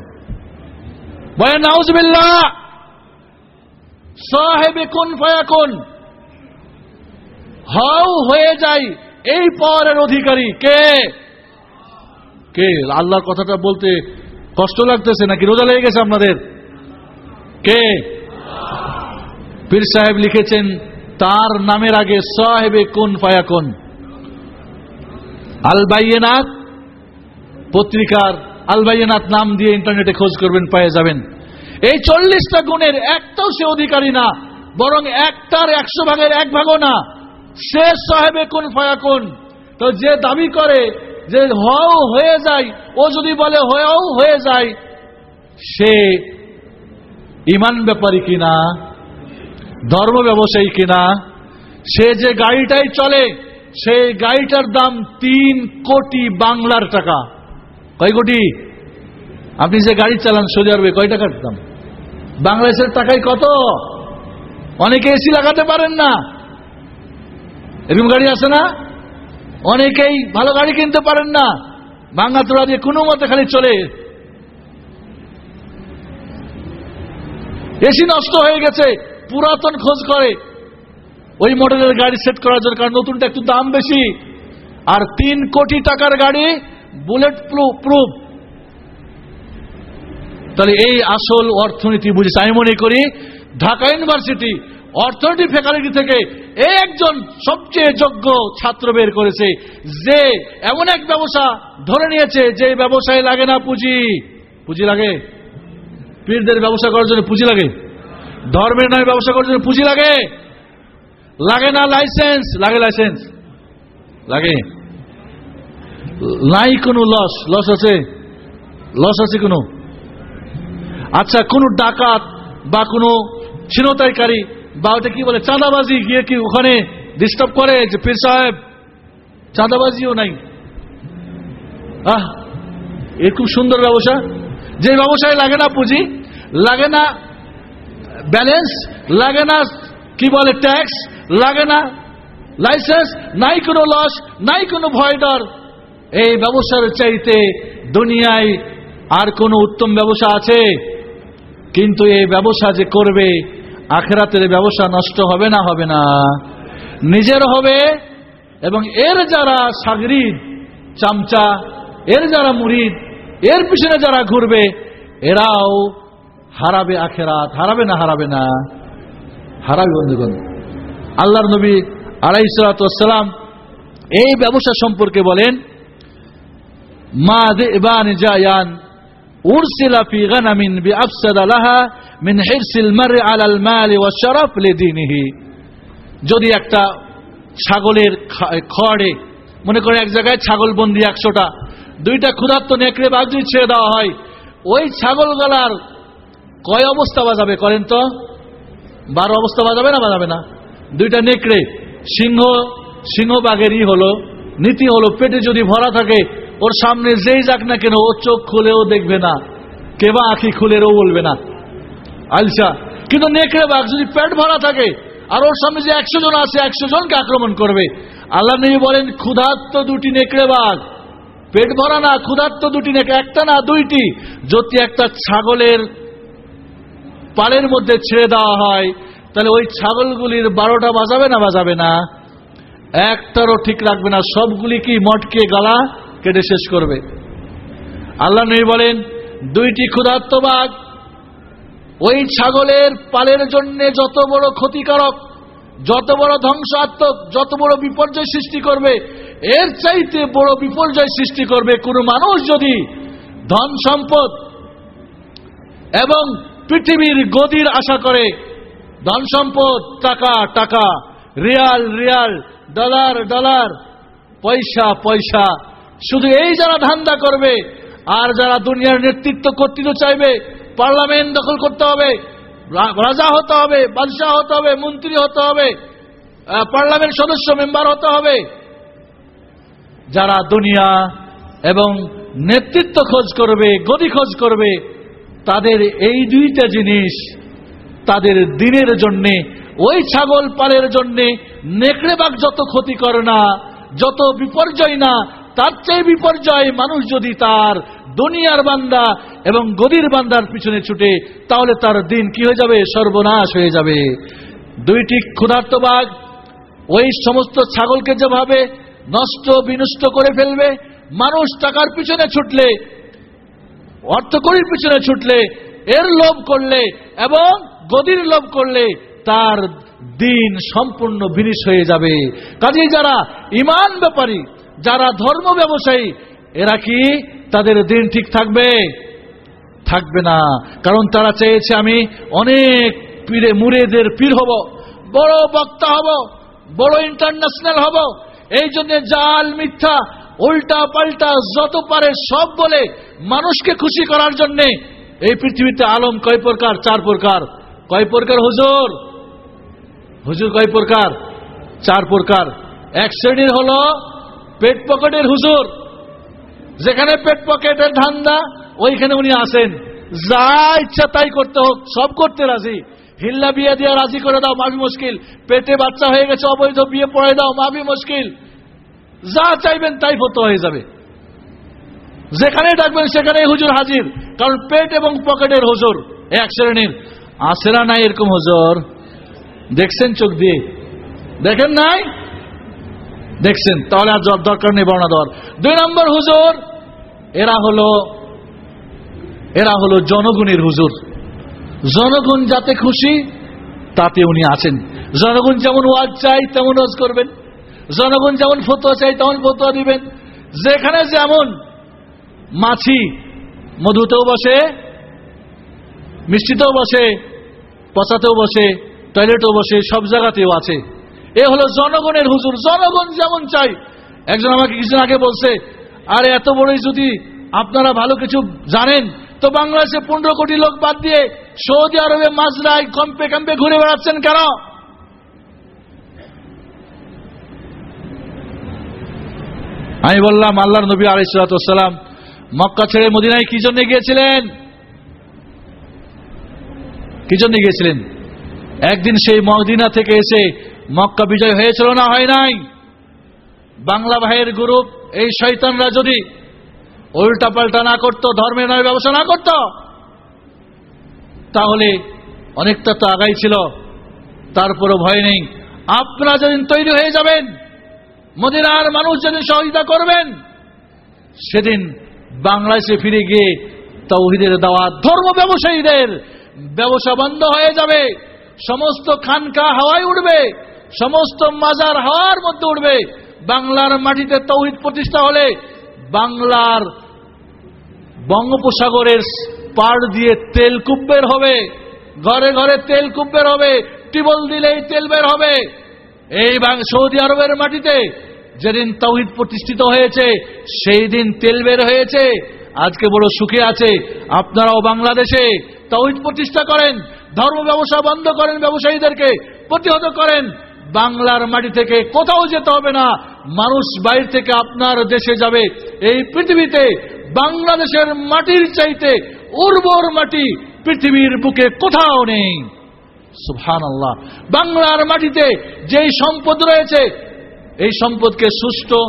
নাউজবিল্লাহ! সহেবে কুন ফায়াকুন। হাও হয়ে যায়। এই পাওয়ারের অধিকারী কে? কে? আল্লাহর কথাটা বলতে কষ্ট লাগতেছে নাকি? রোজা লেগে গেছে আপনাদের? কে? পীর সাহেব লিখেছেন, তার নামের আগে সাহেবে কোন ফায়াকুন আল বাইয়েনাথ পত্রিকার আল বাইয়েনাথ নাম দিয়ে ইন্টারনেটে খোঁজ করবেন, পেয়ে যাবেন। এই চল্লিশটা গুণের একটাও সে অধিকারী না, বরং একটার একশো ভাগের এক ভাগও না। সে সাহেবে কোন ফায়াকুন তো যে দাবি করে যে হও হয়ে যায়, ও যদি বলে হয়েও হয়ে যায়, সে ইমান ব্যাপারী কিনা, ধর্ম ব্যবসায়ী কিনা, সে যে গাড়িটাই চলে, সেই গাড়িটার দাম তিন কোটি বাংলার টাকা। কয় কোটি? আপনি যে গাড়ি চালান সৌদি আরবে, কয় টাকার দাম? বাংলাদেশের টাকায় কত? অনেকে এসি লাগাতে পারেন না। এরকম গাড়ি আছে না? অনেকেই ভালো গাড়ি কিনতে পারেন না। ভাঙা তোড়া দিয়ে কোনো মতে খালি চলে। এসি নষ্ট হয়ে গেছে, পুরাতন খোঁজ করে। ওই মডেলের গাড়ি সেট করার জন্য, কারণ নতুনটা একটু দাম বেশি। আর তিন কোটি টাকার গাড়ি, বুলেট প্রুফ। তাহলে এই আসল অর্থনীতি বুঝেছে। আমি মনে করি, ঢাকা ইউনিভার্সিটি অর্থনীতি ফ্যাকাল্টি থেকে একজন সবচেয়ে যোগ্য ছাত্র বের করেছে, যে এমন এক ব্যবসা ধরে নিয়েছে, যে ব্যবসায় লাগে না পুঁজি। পুঁজি লাগে? পীরদের ব্যবসা করার জন্য পুঁজি লাগে? ধর্মের নয়, ব্যবসা করার জন্য পুঁজি লাগে? লাগে না লাইসেন্স? লাগে লাইসেন্স? লাগে। নাই কোনো লস? লস আছে? লস আছে কোনো? আচ্ছা কোন ডাকাত বা কোনো ছিনতাইকারী বা ওটা কি বলে, চাঁদাবাজি, গিয়ে কি ওখানে ডিস্টার্ব করে যে পীর সাহেব? চাঁদাবাজিও নাই। আহ, এ খুব সুন্দর ব্যবসা। যে ব্যবসায় লাগে না পুঁজি, লাগে না ব্যালেন্স লাগে না কি বলে ট্যাক্স লাগে না লাইসেন্স নাই কোনো লস নাই কোনো ভয় ডর এই ব্যবসার চাইতে দুনিয়ায় আর কোনো উত্তম ব্যবসা আছে? কিন্তু এই ব্যবসা যে করবে আখেরাতের ব্যবসা নষ্ট হবে না হবে না। নিজের হবে এবং এর যারা সাগরিদ চামচা, এর যারা মুরিদ এর পিছনে যারা ঘুরবে, এরাও হারাবে আখেরাত। হারাবে না হারাবে না। হারাবে, বন্ধুগণ। আল্লাহর নবী আলাইসালাম এই ব্যবসা সম্পর্কে বলেন, মা জায়ান উরসিলা ফি গানামিন বিআফসাদা লাহা মিন হিরসিল মারই আলাল মালি ওয়া শারাফ লিদিনিহি। যদি একটা ছাগলের খড়ে, মনে করে এক জায়গায় ছাগল বন্দি একশোটা, দুইটা ক্ষুধার্ত নেকড়ে বাঘ ছেড়ে দেওয়া হয়, ওই ছাগলগুলার কয় অবস্থা বাজাবে করেন তো? বারো অবস্থা বাজাবে না বাজাবে না? দুইটা নেকড়ে, সিংহ, সিংহবাগেরই হলো, নীতি হলো, পেটে যদি ভরা থাকে ওর সামনে যেই যাক না কেন, ও চোখ খুলেও দেখবে না কেবা আঁখি খুলেও বলবে না। আলসা। কিন্তু নেকড়ে বাঘ যদি পেট ভরা থাকে, আর ওর সামনে যে একশো জন আছে, একশো জনকে আক্রমণ করবে, আল্লাহ নবী বলেন, ক্ষুধার্ত দুটি নেকড়ে বাঘ। পেট ভরা না, ক্ষুধার্ত দুটি নেকড়ে, একটা না দুইটি, যদি একটা ছাগলের পালের মধ্যে ছেড়ে দেওয়া হয়, তাহলে ওই ছাগলগুলির বারোটা বাজাবে না বাজাবে না? একটারও ঠিক রাখবে না। সবগুলি কি মটকে গলা? কেটে শেষ করবে। আল্লাহ নবী বলেন, দুইটি ক্ষুধার্ত বাঘ ওই ছাগলের পালের জন্য যত বড় ক্ষতিকারক, যত বড় ধ্বংসাত্মক, যত বড় বিপর্যয় সৃষ্টি করবে, এর চাইতে বড় বিপর্যয় সৃষ্টি করবে কোন মানুষ যদি ধন সম্পদ এবং পৃথিবীর গদির আশা করে, ধন সম্পদ, টাকা টাকা, রিয়াল রিয়াল, ডলার ডলার, পয়সা পয়সা শুধু এই যারা ধান্দা করবে, আর যারা দুনিয়ার নেতৃত্ব কর্তৃত্ব চাইবে, পার্লামেন্ট দখল করতে হবে রাজা হতে হবে, বাদশাহ হতে হবে, মন্ত্রী হতে হবে পার্লামেন্ট সদস্য মেম্বার হতে হবে। যারা দুনিয়া এবং নেতৃত্ব খোঁজ করবে, গদি খোঁজ করবে, তাদের এই দুইটা জিনিস তাদের দিনের জন্যে, ওই ছাগল পালের জন্যে নেকড়ে বাঘ যত ক্ষতি করে না, যত বিপর্যয় না তার চেয়ে বিপর্যয় মানুষ যদি তার দুনিয়ার বান্দা এবং গদির বান্দার পিছনে ছুটে, তাহলে তার দিন কি হয়ে যাবে? সর্বনাশ হয়ে যাবে। দুইটি ক্ষুধার্ত বাঘ ওই সমস্ত ছাগলকে যেভাবে নষ্ট বিনষ্ট করে ফেলবে, মানুষ টাকার পিছনে ছুটলে অর্থকরীর পিছনে ছুটলে, এর লোভ করলে এবং গদির লোভ করলে তার দিন সম্পূর্ণ বিনিশ হয়ে যাবে। কাজেই যারা ইমান ব্যাপারী, যারা ধর্ম ব্যবসায়ী, এরা কি তাদের দিন ঠিক থাকবে? থাকবে না। কারণ তারা চেয়েছে আমি অনেক পীরে, মুরেদের পীর হব, বড় বক্তা হব, বড় ইন্টারন্যাশনাল হব। এই জন্য জাল, মিথ্যা, উল্টা পাল্টা, যত পারে সব বলে মানুষকে খুশি করার জন্যে এই পৃথিবীতে আলম কয় প্রকার? চার প্রকার। কয় প্রকার হুজুর? হুজুর কয় প্রকার? চার প্রকার। এক শ্রেণির হলো পেট পকেটের হুজুর। যেখানে পেট পকেটের ধান্দা, ওইখানে উনি আসেন। যা ইচ্ছা তাই করতে হোক, সব করতে রাজি। হিল্লা বিয়ে দিয়ে রাজি করে দাও মাবি মুশকিল। পেটে বাচ্চা হয়ে গেছে, অবৈধ বিয়ে পড়ে দাও মাবি মুশকিল। যা চাইবেন তাই ফতো হয়ে যাবে। যেখানে ডাকবেন সেখানে হুজুর হাজির। কারণ পেট এবং পকেটের হুজুর এক শ্রেণির। আসেরা নাই এরকম হুজুর? দেখছেন চোখ দিয়ে? দেখেন নাই? দেখছেন। তাহলে আর দ- দরকার নেই বর্ণা দেওয়ার। দুই নম্বর হুজুর, এরা হলো এরা হলো জনগণের হুজুর। জনগণ যাতে খুশি, তাতে উনি আছেন। জনগণ যেমন ওয়াজ চাই তেমন ওয়াজ করবেন। জনগণ যেমন ফতোয়া চাই তেমন ফতোয়া দিবেন। যেখানে যেমন মাছি মধুতেও বসে, মিষ্টিতেও বসে, পচাতেও বসে টয়লেটেও বসে, সব জায়গাতেও আছে। এ হলো জনগণের হুজুর, জনগণ যেমন চাই। একজন আমাকে কিছুদিন আগে বলছে, আরে, এত বড়ই যদি আপনারা ভালো কিছু জানেন, তো বাংলাদেশে পনেরো কোটি লোক বাদ দিয়ে সৌদি আরবে মাজরায় কম্পে ক্যাম্পে ঘুরে বেড়াচ্ছেন কেন? আমি বললাম আল্লাহ নবী আলাইসালাম মক্কা ছেড়ে মদিনায় কি জন্য গিয়েছিলেন? কি জন্য গিয়েছিলেন? একদিন সেই মদিনা থেকে এসে মক্কা বিজয় হয়েছিল না হয় নাই? বাংলা ভাইয়ের গ্রুপ, এই শৈতানরা যদি উল্টা পাল্টা না করতো, ধর্মের নয় ব্যবসা না করত, তাহলে অনেকটা তো আগাই ছিল। তারপরও ভয় নেই। আপনারা যেদিন তৈরি হয়ে যাবেন, মদিনার মানুষ যেদিন সহযোগিতা করবেন, সেদিন বাংলাদেশে ফিরে গিয়ে তৌহিদের দেওয়া ধর্ম ব্যবসায়ীদের ব্যবসা বন্ধ হয়ে যাবে। সমস্ত খানকা হাওয়ায় উঠবে সমস্ত মাজার হাওয়ার মধ্যে উঠবে বাংলার মাটিতে তৌহিদ প্রতিষ্ঠা হলে বাংলার বঙ্গোপসাগরের পাড় দিয়ে তেল কূপ বের হবে, ঘরে ঘরে তেল কূপ বের হবে, টিবল দিলেই তেল বের হবে। এই সৌদি আরবের মাটিতে যেদিন তৌহিদ প্রতিষ্ঠিত হয়েছে, সেই দিন তেল বের হয়েছে। আজকে বড় সুখে আছে, আপনারাও বাংলাদেশে তৌহিদ প্রতিষ্ঠা করেন। ধর্ম ব্যবসা বন্ধ করেন ব্যবসায়ীদেরকে, প্রতিহত করেন। বাংলার মাটি থেকে কোথাও যেতে হবে না। মানুষ বাইরে থেকে আপনার দেশে যাবে। এই পৃথিবীতে বাংলাদেশের মাটির চাইতে উর্বর মাটি পৃথিবীর বুকে কোথাও নেই। সুবহান আল্লাহ বাংলার মাটিতে যেই সম্পদ রয়েছে, এই সম্পদকে সুষ্ঠু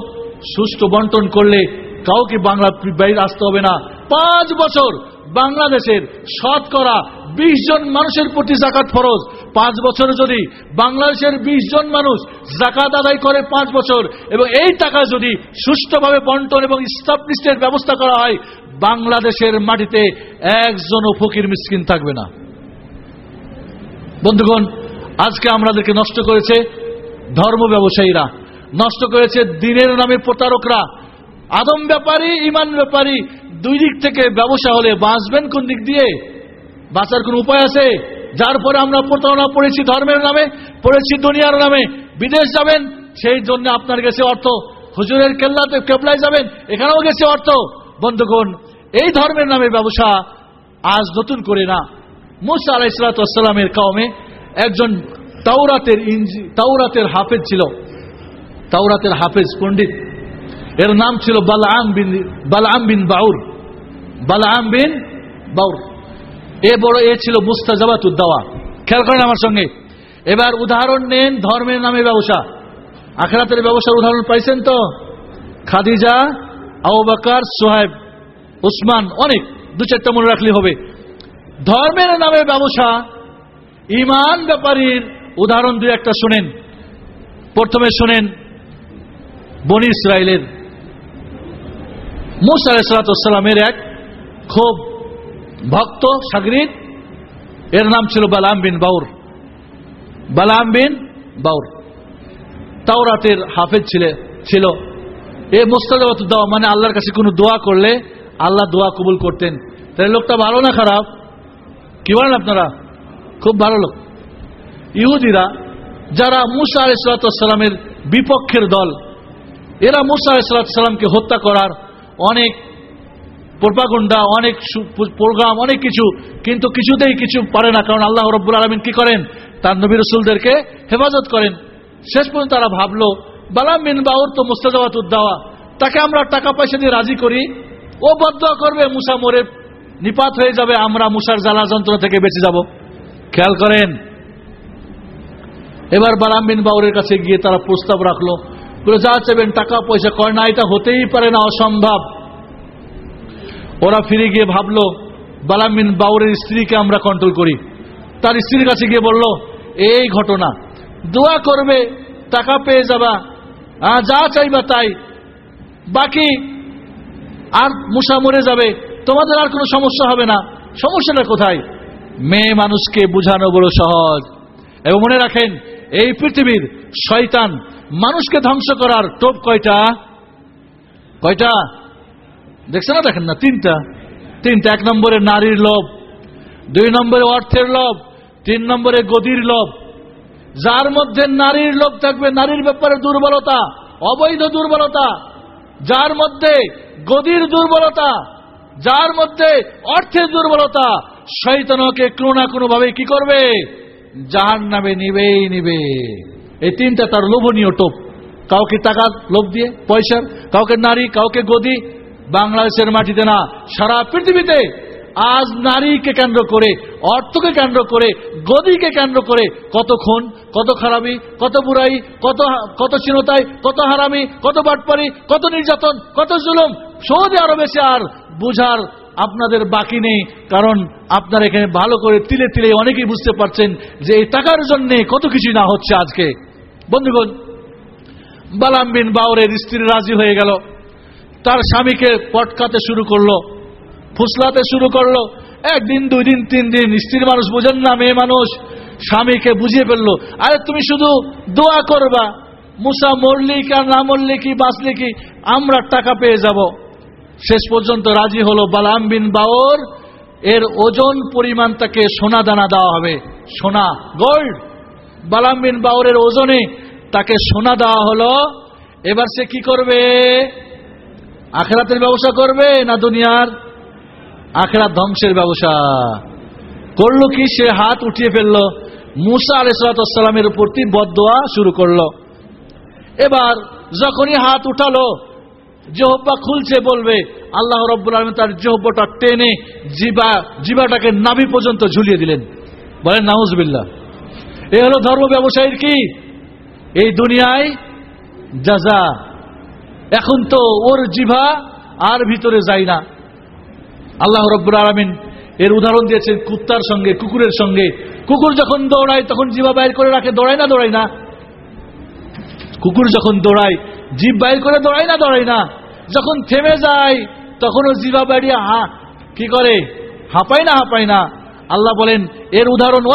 সুষ্ঠু বন্টন করলে কাউকে বাংলা বাইরে আসতে হবে না। পাঁচ বছর বাংলাদেশের শতকরা বিশ জন মানুষের প্রতি জাকাত ফরজ। পাঁচ বছর যদি বাংলাদেশের বিশ জন মানুষ জাকাত আদায় করে পাঁচ বছর, এবং এই টাকা যদি সুষ্ঠুভাবে বন্টন এবং স্টাবলিশের ব্যবস্থা করা হয়, বাংলাদেশের মাটিতে একজনও ফকির মিসকিন থাকবে না। বন্ধুগণ, আজকে আমাদেরকে নষ্ট করেছে ধর্ম ব্যবসায়ীরা, নষ্ট করেছে দিনের নামে প্রতারকরা। আদম ব্যাপারী, ইমান ব্যাপারী, দুই দিক থেকে ব্যবসা হলে বাঁচবেন কোন দিক দিয়ে? বাঁচার কোন উপায় আছে? যার পরে আমরা প্রতারণা পড়েছি ধর্মের নামে, পড়েছি দুনিয়ার নামে, বিদেশ যাবেন, সেই জন্য আপনার গেছে অর্থ। হুজুরের কেল্লাতে কেবলায় যাবেন, এখানেও গেছে অর্থ। বন্ধুগণ, এই ধর্মের নামে ব্যবসা আজ নতুন করে না। মুসা আলাইসালামের কাউমে একজন তাওরাতের ইঞ্জি, তাওরাতের হাফেজ ছিল। তাওরাতের হাফেজ পণ্ডিত। এর নাম ছিল বালাম বিন বালাম বিন বাউর। বালাম বিন বাউর। এ বড় এ ছিল মুস্তাজাবাতুদ্দাওয়া খেয়াল করেন আমার সঙ্গে। এবার উদাহরণ নেন ধর্মের নামে ব্যবসা। আখরাতের ব্যবসার উদাহরণ পাইছেন তো? খাদিজা বাকার সোহেব উসমান, অনেক। দু চারটা মনে রাখলে হবে। ধর্মের নামে ব্যবসা, ইমান ব্যাপারীর উদাহরণ দুই একটা শুনেন। প্রথমে শুনেন বনি ইসরায়েলের মুসা আলাইসালামের এক খুব ভক্ত সাগরিদ, এর নাম ছিল বালাম বিন বাউর। বালাম বিন বাউর। তাওরাতের হাফেজ ছিল ছিল। এ মোস্তাজাবাত দেওয়া মানে আল্লাহর কাছে কোনো দোয়া করলে আল্লাহ দোয়া কবুল করতেন। তাই লোকটা ভালো না খারাপ? কি বলেন আপনারা? খুব ভালো লোক। ইহুদিরা, যারা মুসা আলাইসালামের বিপক্ষের দল, এরা মুসা আলাইসালামকে হত্যা করার অনেক প্রোপাগুন্ডা অনেক প্রোগ্রাম, অনেক কিছু, কিন্তু কিছুতেই কিছু পারে না, কারণ আল্লাহ রব্বুল আলমিন কি করেন? তার নবী রসুলদেরকে হেফাজত করেন। শেষ পর্যন্ত তারা ভাবলো বালাম বিন বাউর তো মুস্তাজাবাত উদ্দাওয়া। তাকে আমরা টাকা পয়সা দিয়ে রাজি করি। ও বদ্ধ করবে, মুসা মোরে নিপাত হয়ে যাবে, আমরা মুসার জ্বালা যন্ত্রণা থেকে বেঁচে যাব। খেয়াল করেন। এবার বালাম বিন বাউরের কাছে গিয়ে তারা প্রস্তাব রাখল। যা চাইবেন টাকা পয়সা করে, না, এটা হতেই পারে না, অসম্ভব। ওরা ফিরে গিয়ে ভাবলো, বালামিন বাউরের স্ত্রীকে আমরা কন্ট্রোল করি। তার স্ত্রীর কাছে গিয়ে বলল, এই ঘটনা, দোয়া করবে, টাকা পেয়ে যাবা যা চাইবা তাই। বাকি আর মুসা মরে যাবে, তোমাদের আর কোনো সমস্যা হবে না। সমস্যাটা কোথায়? মেয়ে মানুষকে বুঝানো বড় সহজ। এবং মনে রাখেন, এই পৃথিবীর শয়তান মানুষকে ধ্বংস করার টোপ কয়টা? কয়টা? দেখছেন না, দেখেন না, তিনটা। তিনটা, এক নম্বরে নারীর লোভ, দুই নম্বরে অর্থের লোভ, তিন নম্বরে গদির লোভ। যার মধ্যে নারীর লোভ থাকবে, নারীর ব্যাপারে দুর্বলতা, অবৈধ দুর্বলতা, যার মধ্যে গদির দুর্বলতা, যার মধ্যে অর্থের দুর্বলতা শৈতনকে কোনো না কোনো ভাবে কি করবে? জাহান নামে নিবেই নিবে। এই তিনটা তার লোভনীয় টোপ। কাউকে টাকা লোভ দিয়ে, পয়সার, কাউকে নারী, কাউকে গদি বাংলাদেশের মাটিতে না, সারা পৃথিবীতে আজ নারীকে কেন্দ্র করে, অর্থকে কেন্দ্র করে, গদিকে কেন্দ্র করে কত খুন, কত খারাপি, কত বুড়াই, কত কত চিনতাই কত হারামি, কত বাটপারি, কত নির্যাতন, কত জুলুম। সৌদি আরও বেশি আর বুঝার আপনাদের বাকি নেই, কারণ আপনারা এখানে ভালো করে তিলে তিলে অনেকেই বুঝতে পারছেন যে এই টাকার জন্য কত কিছু না হচ্ছে আজকে। বন্ধুগণ, বালাম বিন বাউরের স্ত্রী রাজি হয়ে গেল। তার স্বামীকে পটকাতে শুরু করল, ফুসলাতে শুরু করল। একদিন দুই দিন তিন দিন স্ত্রীর মানুষ বোঝেন না, মেয়ে মানুষ স্বামীকে বুঝিয়ে ফেলল। আরে তুমি শুধু দোয়া করবা, মুসা মরলি কি আর না মরলি কি, বাঁচলি কি, আমরা টাকা পেয়ে যাব। শেষ পর্যন্ত রাজি হলো বালাম বিন বাওর। এর ওজন পরিমাণ তাকে সোনা দানা দেওয়া হবে, সোনা গোল্ড বালাম বিন বাওরের ওজনে তাকে সোনা দেওয়া হলো। এবার সে কি করবে? আখেরাতের ব্যবসা করবে না দুনিয়ার? আখেরাত ধ্বংসের ব্যবসা। করল কি? সে হাত উঠিয়ে ফেলল। মুসা উপর তিন বদোয়া শুরু করল। এবার যখনই হাত উঠালো, জহব্বা খুলছে, বলবে, আল্লাহ রব্বুল আলম তার জহব্বটা টেনে জিবা, জিবাটাকে নাভি পর্যন্ত ঝুলিয়ে দিলেন। বলেন নাহুজবিল্লা এ হলো ধর্ম ব্যবসায়ীর কি? এই দুনিয়ায় যাজা এখন তো ওর জিভা আর ভিতরে যায় না। আল্লাহ রব্বুল আলমিন এর উদাহরণ দিয়েছেন কুত্তার সঙ্গে, কুকুরের সঙ্গে। কুকুর যখন দৌড়ায়, তখন জিভা বাইর করে রাখে, দৌড়ায় না দৌড়ায় না? কুকুর যখন দৌড়ায়, জিভ বাইর করে দৌড়ায় না দৌড়ায় না? যখন থেমে যায় তখন ও জিভা বাড়িয়ে হা কি করে? হাঁপায় না হাঁপায় না? আল্লাহ বলেন, এর উদাহরণ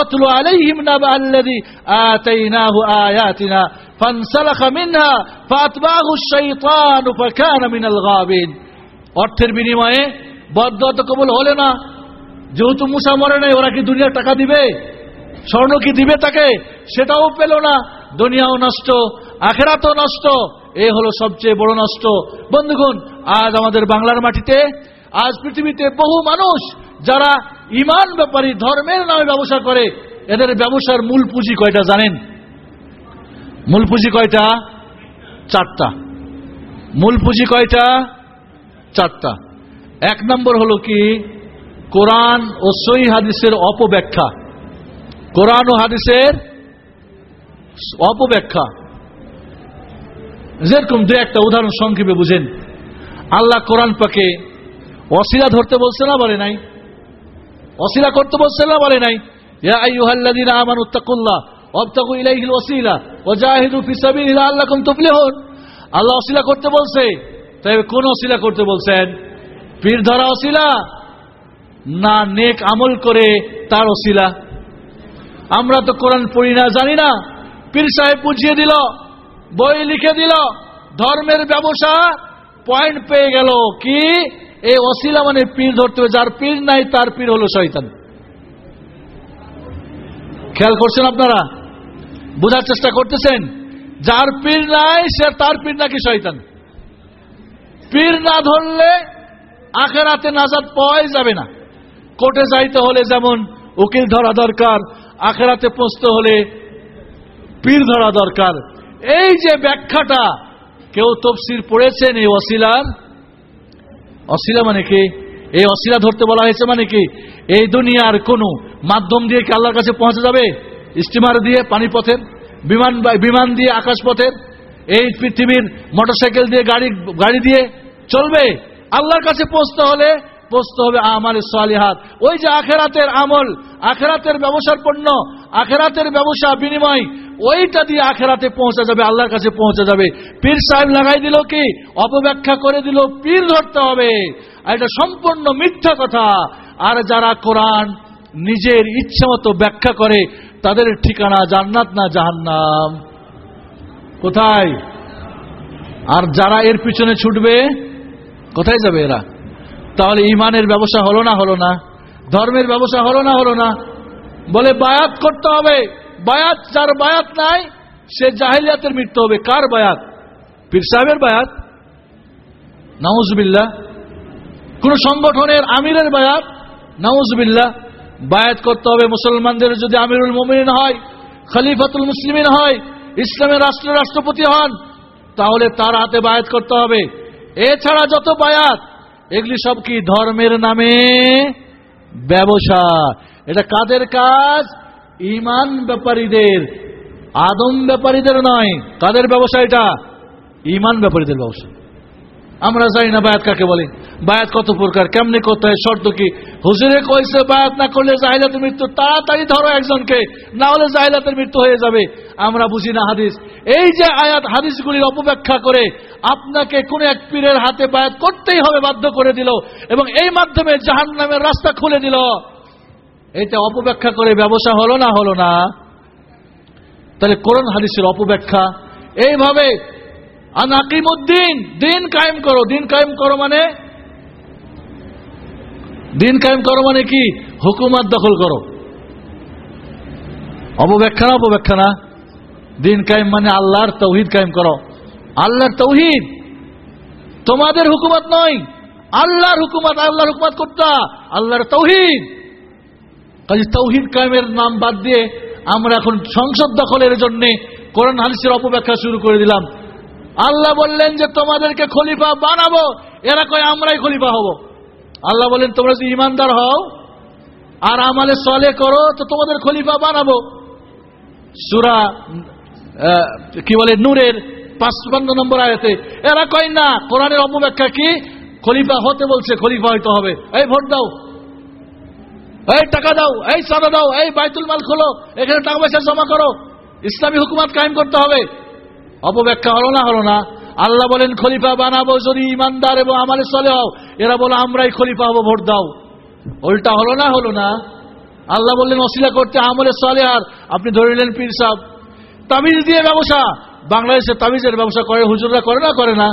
অর্থের বিনিময়ে বদ্ধত কবুল হলে না। যেহেতু মুসা মরে নাই, ওরা কি দুনিয়ার টাকা দিবে? স্বর্ণ কি দিবে তাকে? সেটাও পেল না। দুনিয়াও নষ্ট, আখেরাতও নষ্ট। এ হলো সবচেয়ে বড় নষ্ট। বন্ধুগণ, আজ আমাদের বাংলার মাটিতে, আজ পৃথিবীতে বহু মানুষ যারা ইমান ব্যাপারী, ধর্মের নামে ব্যবসা করে, এদের ব্যবসার মূল পুঁজি কয়টা জানেন? মূল পুঁজি কয়টা? চারটা। মূল পুঁজি কয়টা? চারটা। এক নম্বর হলো কি? কোরআন ও সই হাদিসের অপব্যাখ্যা। কোরআন ও হাদিসের অপব্যাখ্যা। যেরকম দু একটা উদাহরণ সংক্ষেপে বুঝেন। আল্লাহ কোরআন পাকে অশিলা ধরতে বলছে না, বলে নাই? অশিলা করতে বলছে, না বলে নাই। আল্লাহ অশিলা করতে বলছে, তাই কোন করতে পীর ধরা না নেক আমল করে তার অশিলা আমরা তো কোরআন পড়ি না, জানি না। পীর সাহেব বুঝিয়ে দিল, বই লিখে দিল, ধর্মের ব্যবসা পয়েন্ট পেয়ে গেল, কি? এই অশিলা মানে পীর ধরতে হবে। যার পীর নাই, তার পীর হলো শয়তান। খেয়াল করছেন আপনারা? বোঝার চেষ্টা করতেছেন? যার পীর নাই, সে তার পীর নাকি শয়তান? পীর না ধরলে আখেরাতে নাজাদ পাওয়াই যাবে না। কোর্টে যাইতে হলে যেমন উকিল ধরা দরকার, আখেরাতে পৌঁছতে হলে পীর ধরা দরকার। এই যে ব্যাখ্যাটা, কেউ তফসির পড়েছেন এই অশিলার? অশিলা মানে কি? এই অশিলা ধরতে বলা হয়েছে মানে কি? এই দুনিয়ার কোন মাধ্যম দিয়ে কি আল্লাহর কাছে পৌঁছে যাবে? স্টিমার দিয়ে পানি পানিপথের বিমান বিমান দিয়ে আকাশ পথের এই পৃথিবীর মোটরসাইকেল দিয়ে, গাড়ি গাড়ি দিয়ে চলবে? আল্লাহর কাছে পৌঁছতে হলে পৌঁছতে হবে আমার সালিহাত। ওই যে আখেরাতের আমল, আখেরাতের ব্যবসার পণ্য, আখেরাতের ব্যবসা বিনিময় ওইটা দিয়ে আখেরাতে পৌঁছা যাবে, আল্লাহর কাছে পৌঁছে যাবে। পীর সাহেব লাগাই দিল কি? অপব্যাখ্যা করে দিল, পীর ধরতে হবে। আর এটা সম্পূর্ণ মিথ্যা কথা। আর যারা কোরআন নিজের ইচ্ছা মতো ব্যাখ্যা করে, তাদের ঠিকানা জান্নাত না জাহান্নাম? কোথায়? আর যারা এর পিছনে ছুটবে, কোথায় যাবে এরা? তাহলে ইমানের ব্যবসা হলো না হলো না। ধর্মের ব্যবসা হলো না হলো না। বলে বায়াত করতে হবে। বায়াত, যার বায়াত নাই, সে জাহিলিয়াতের মৃত্যু হবে। কার বায়াত? পীর সাহেবের বায়াত? নাউজবিল্লা কোন সংগঠনের আমিরের বায়াত? নাউজবিল্লা বায়াত করতে হবে মুসলমানদের যদি আমিরুল মোমিন হয়, খলিফাতুল মুসলিমিন হয়, ইসলামের রাষ্ট্র রাষ্ট্রপতি হন, তাহলে তার হাতে বায়াত করতে হবে। এছাড়া যত বায়াত, এগুলি সব কি ধর্মের নামে? ব্যবসা। এটা কাদের কাজ? ইমান ব্যাপারীদের, আদম ব্যাপারীদের নয় কাদের ব্যবসা এটা। ইমান ব্যাপারীদের ব্যবসা। আমরা জানি না বায়াত কাকে বলে। বায়াত কত প্রকার, কেমনে করতে হয় শর্ত কি? হুজুরে কইছে, বায়াত না করলে জাহিলাতের মৃত্যু, তাড়াতাড়ি ধরো একজনকে, না হলে জাহিলাতের মৃত্যু হয়ে যাবে। আমরা বুঝি না হাদিস। এই যে আয়াত হাদিসগুলির অপব্যাখ্যা করে আপনাকে কোন এক পীরের হাতে বায়াত করতেই হবে, বাধ্য করে দিল এবং এই মাধ্যমে জাহান নামের রাস্তা খুলে দিল। এটা অপব্যাখ্যা করে ব্যবসা হলো না হলো না। তাহলে কোরআন হাদিসের অপব্যাখ্যা। এইভাবে আনাকিমুদ্দিন দিন কায়েম করো। দিন কায়েম করো মানে? দিন কায়েম করো মানে কি? হুকুমাত দখল করো। অপব্যাখ্যা না অপব্যাখ্যা না। দিন কায়েম মানে আল্লাহর তৌহিদ কায়েম করো। আল্লাহর তৌহিদ। তোমাদের হুকুমত নয়। আল্লাহর হুকুমত আল্লাহর হুকুমত করতা। আল্লাহর তৌহিদ। কাজে তৌহিদ কায়েমের নাম বাদ দিয়ে আমরা এখন সংসদ দখলের জন্য কোরআন হাদিসের অপব্যাখ্যা শুরু করে দিলাম। আল্লাহ বললেন যে, তোমাদেরকে খলিফা বানাবো। এরা কয়, আমরাই খলিফা হব। আল্লাহ বললেন, তোমরা যদি ইমানদার হও আর আমালে সলে করো, তো তোমাদের খলিফা বানাবো। সুরা কি বলে, নূরের পাঁচপান্ন নম্বর আয়াতে, এরা কয়, না, কোরআনের অপব্যাখ্যা কি? খলিফা হতে বলছে, খলিফা হইতে হবে। এই, ভোট দাও। এই টাকা দাও, এই চাঁদা দাও, এই বাইতুল মাল খোলো, এখানে টাকা পয়সা জমা করো। ইসলামী হুকুমাত কায়েম করতে হবে। অপব্যাখ্যা হলো না হলো না। আল্লাহ বলেন, খলিফা বানাবো যদি ইমানদার এবং আমালে চলে হও। এরা বলে, আমরাই খলিফা হব, ভোট দাও। উল্টা হলো না হলো না। আল্লাহ বললেন অশিলা করতে আমলে চলে আর। আপনি ধরে নিলেন পীর সাহ তাবিজ দিয়ে ব্যবসা। বাংলাদেশে তাবিজের ব্যবসা করে, হুজুররা করে না করে না।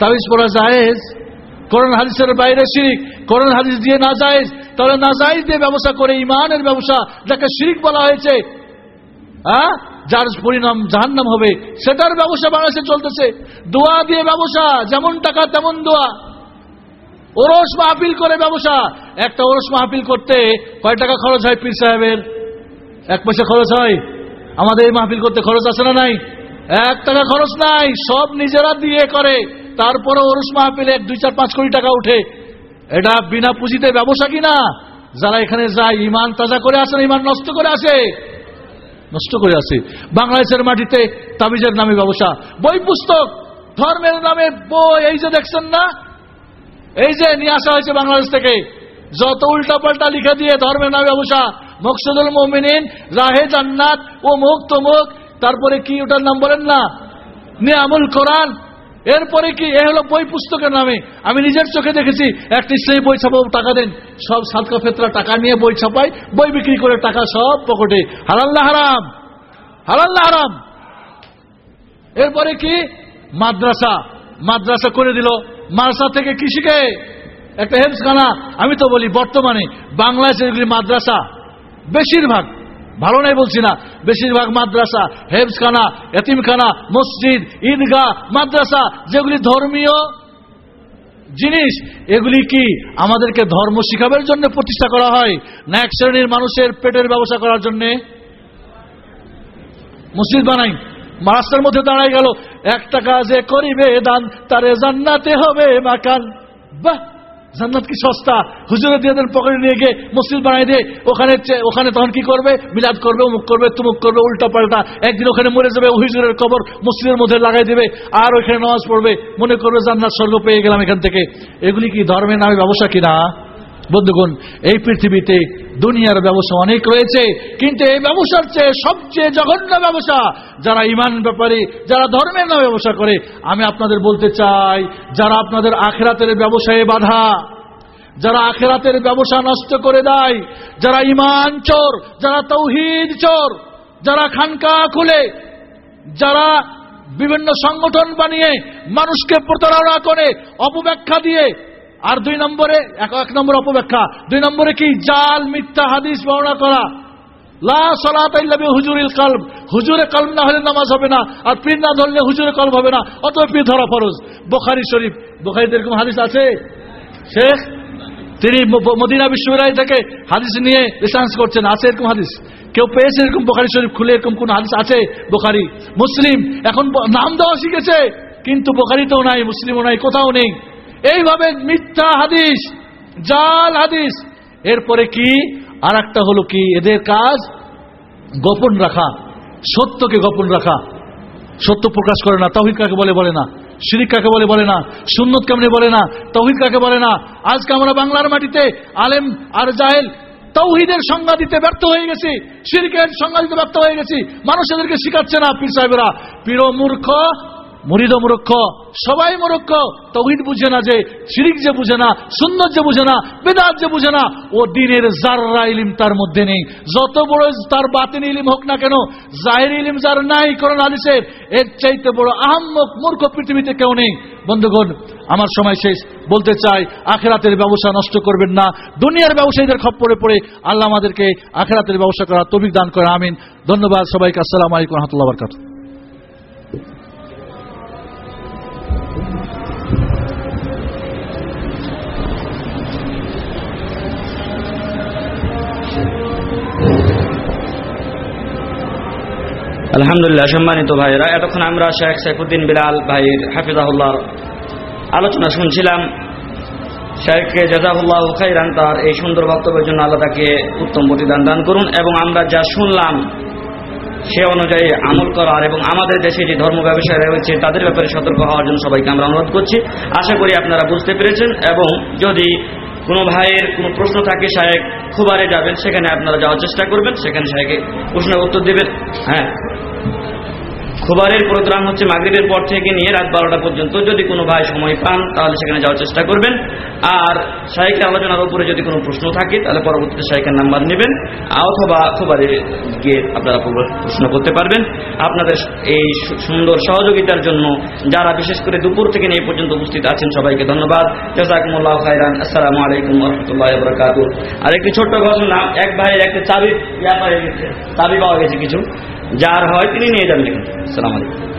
তাবিজ পড়া জায়েজ। করোনা হাদিসের বাইরে শিরিক করোনা হাদিস দিয়ে না জায়েজ তাহলে না জায়েজ দিয়ে ব্যবসা করে ইমানের ব্যবসা, যাকে শিরিক বলা হয়েছে হ্যাঁ? যার পরিণাম জাহান্নাম হবে, সেটার ব্যবসা বাংলাদেশে চলতেছে। দোয়া দিয়ে ব্যবসা, যেমন টাকা, তেমন দোয়া। ওরস মাহফিল করে ব্যবসা। একটা ওরস মাহফিল করতে কয় টাকা খরচ হয় পীর সাহেবের? এক পয়সা খরচ হয়। আমাদের এই মাহফিল করতে খরচ আছে না নাই? এক টাকা খরচ নাই, সব নিজেরা দিয়ে করে। তারপরে ওরস মাহফিলে দুই চার পাঁচ কোটি টাকা উঠে এটা বিনা পুঁজিতে ব্যবসা কিনা যারা এখানে যায় ইমান তাজা করে আসে ইমান নষ্ট করে আসে। নষ্ট করে আসে। বাংলাদেশের মাটিতে তাবিজের নামে ব্যবসা। বই পুস্তক, ধর্মের নামে বই, এই যে দেখছেন না? এই যে নিয়ে আসা হয়েছে বাংলাদেশ থেকে। যত উল্টা পাল্টা লিখে দিয়ে ধর্মের নামে ব্যবসা। মকসুদুল মোমিনিন, রাহে জান্নাত ও মুখ তমুক তারপরে কি ওটার নাম বলেন না? নিয়ামুল কোরআন এরপরে কি? এ হলো বই পুস্তকের নামে। আমি নিজের চোখে দেখেছি, একটা ইসলামী বই ছাপাবো, টাকা দেন। সব সাদকা ফেতরা টাকা নিয়ে বই ছাপাই, বই বিক্রি করে টাকা সব পকেটে। হারাল্লা হারাম? হারাল্লা হারাম? এরপরে কি? মাদ্রাসা। মাদ্রাসা করে দিল। মাদ্রাসা থেকে কি শিখে? একটা হেমসখানা আমি তো বলি, বর্তমানে বাংলাদেশের মাদ্রাসা। বেশিরভাগ। ভালো নাই বলছি না। বেশিরভাগ মাদ্রাসা হেমসখানা এতিমখানা, মসজিদ, ঈদগাহ, মাদ্রাসা, যেগুলি ধর্মীয় জিনিস, এগুলি কি আমাদেরকে ধর্ম শিখাবের জন্য প্রতিষ্ঠা করা হয়? না এক শ্রেণির মানুষের পেটের ব্যবসা করার জন্যে? মসজিদ বানাই। রাস্তার মধ্যে দাঁড়ায় গেল। একটা কাজে করিবে দান, তারে জান্নাতে হবে মাকান। বাহ! জান্নাত কি সস্তা হুজুরে দিয়ে পকেটে নিয়ে গিয়ে মসজিদ বানাই দিয়ে ওখানে ওখানে তখন কি করবে? মিলাদ করবে, অমুক করবে, তুমুক করবে, উল্টা পাল্টা। একদিন ওখানে মরে যাবে হুজুরের কবর মসজিদের মধ্যে লাগাই দেবে, আর ওইখানে নামাজ পড়বে। মনে করবে জান্নাত স্বর্গ পেয়ে গেলাম এখান থেকে। এগুলি কি ধর্মের নামে ব্যবসা কিনা? বন্ধুগণ, এই পৃথিবীতে দুনিয়ার ব্যবসা অনেক রয়েছে, কিন্তু এই ব্যবসার চেয়ে সবচেয়ে জঘন্য ব্যবসা যারা ইমান ব্যাপারে, যারা ধর্মের নামে ব্যবসা করে, আমি আপনাদের বলতে চাই, যারা আপনাদের আখেরাতের ব্যবসায়ে বাধা, যারা আখেরাতের ব্যবসা নষ্ট করে দেয়, যারা ইমান চোর, যারা তৌহিদ চোর, যারা খানকা খুলে, যারা বিভিন্ন সংগঠন বানিয়ে মানুষকে প্রতারণা করে, অপব্যাখ্যা দিয়ে আর দুই নম্বরে, এক নম্বর অপব্যাখ্যা। দুই নম্বরে কি? জাল, মিথ্যা হাদিস বর্ণনা করা। লা হুজুরিল কলব। হুজুরে কলব না হলে নামাজ হবে না। আর না ধরলে হুজুরে হবে না। ধরা বুখারী শরীফ। হাদিস আছে? তিনি মদিনা হাদিস নিয়ে করছেন। আছে এরকম হাদিস? কেউ পেয়েছে এরকম বোখারি শরীফ খুলে কোন হাদিস আছে? বোখারি। মুসলিম। এখন নাম দেওয়া শিখেছে। কিন্তু বোখারিতেও নাই, মুসলিমও নাই, কোথাও নেই। এইভাবে মিথ্যা হাদিস, জাল হাদিস। এরপরে কি? আর একটা হলো কি? এদের কাজ গোপন রাখা, সত্যকে গোপন রাখা। সত্য প্রকাশ করে না, তহিদ কাকে বলে বলে না। শিরিক কাকে বলে বলে না। সুন্নত কেমনে বলে না? তহিদ কাকে বলে না? আজকে আমরা বাংলার মাটিতে আলেম আর জাহেল তৌহিদের সংজ্ঞা দিতে ব্যর্থ হয়ে গেছি, শিরিকের সংজ্ঞা দিতে ব্যর্থ হয়ে গেছি। মানুষ এদেরকে শিখাচ্ছে না, পীর সাহেবেরা। পীর মূর্খ মুরিদ মূর্খ সবাই মূর্খ তৌহিদ বুঝে না যে, শিরিক যে বুঝে না সুন্দর যে বুঝে না, বেদাত যে বুঝে না, ও দিনের জাররা ইলিম তার মধ্যে নেই। যত বড় তার বাতিন ইলিম হোক না কেন, জাহির ইলিম যার নাই করোনা হাদিসের, এর চাইতে বড় আহম্মক মূর্খ পৃথিবীতে কেউ নেই। বন্ধুগণ, আমার সময় শেষ। বলতে চাই, আখেরাতের ব্যবসা নষ্ট করবেন না। দুনিয়ার ব্যবসায়ীদের খপ্পরে পড়ে আল্লাহ আমাদেরকে আখেরাতের ব্যবসা করা তবিক দান করে আমিন। ধন্যবাদ সবাইকে। আসসালামু আলাইকুম রহমতুল্লাহ বরকাত আলহামদুলিল্লাহ, সম্মানিত ভাইয়েরা, এতক্ষণ আমরা শেখ সাইফুদ্দিন বিলাল ভাইয়ের হাফিজাহুল্লাহর আলোচনা শুনছিলাম। শেখকে জাজাহুল্লাহ খাইরান তার এই সুন্দর বক্তব্যের জন্য আল্লাহ তাকে উত্তম প্রতিদান দান করুন এবং আমরা যা শুনলাম সে অনুযায়ী আমল করার এবং আমাদের দেশে যে ধর্ম ব্যবসায়ী রয়েছে, তাদের ব্যাপারে সতর্ক হওয়ার জন্য সবাইকে আমরা অনুরোধ করছি। আশা করি আপনারা বুঝতে পেরেছেন এবং যদি কোনো ভাইয়ের কোনো প্রশ্ন থাকে সাহেব খুবারে যাবেন, সেখানে আপনারা যাওয়ার চেষ্টা করবেন। সেখানে সাহেবকে প্রশ্নের উত্তর দেবেন। হ্যাঁ। খোবারের প্রোগ্রাম হচ্ছে মাগরিবের পর থেকে নিয়ে রাত বারোটা পর্যন্ত। যদি কোনো ভাই সময় পান, তাহলে সেখানে যাওয়ার চেষ্টা করবেন। আর শাইকের আলোচনার উপরে যদি কোনো প্রশ্ন থাকে, তাহলে পরবর্তীতে শাইকের নাম্বার নেবেন। অথবা খোবারে গিয়ে আপনারা প্রশ্ন করতে পারবেন। আপনাদের এই সুন্দর সহযোগিতার জন্য যারা বিশেষ করে দুপুর থেকে নিয়ে পর্যন্ত উপস্থিত আছেন, সবাইকে ধন্যবাদ। জাজাকুমুল্লাহ খাইরান আসসালামু আলাইকুম রহমতুল্লাহ বরকাত আর একটি ছোট্ট ঘটনা এক ভাইয়ের একটা চাবি, ইয়া পাওয়া গেছে, চাবি পাওয়া গেছে কিছু। যার হয় তিনি নিয়ে যান যেখান থেকে। আসসালামু আলাইকুম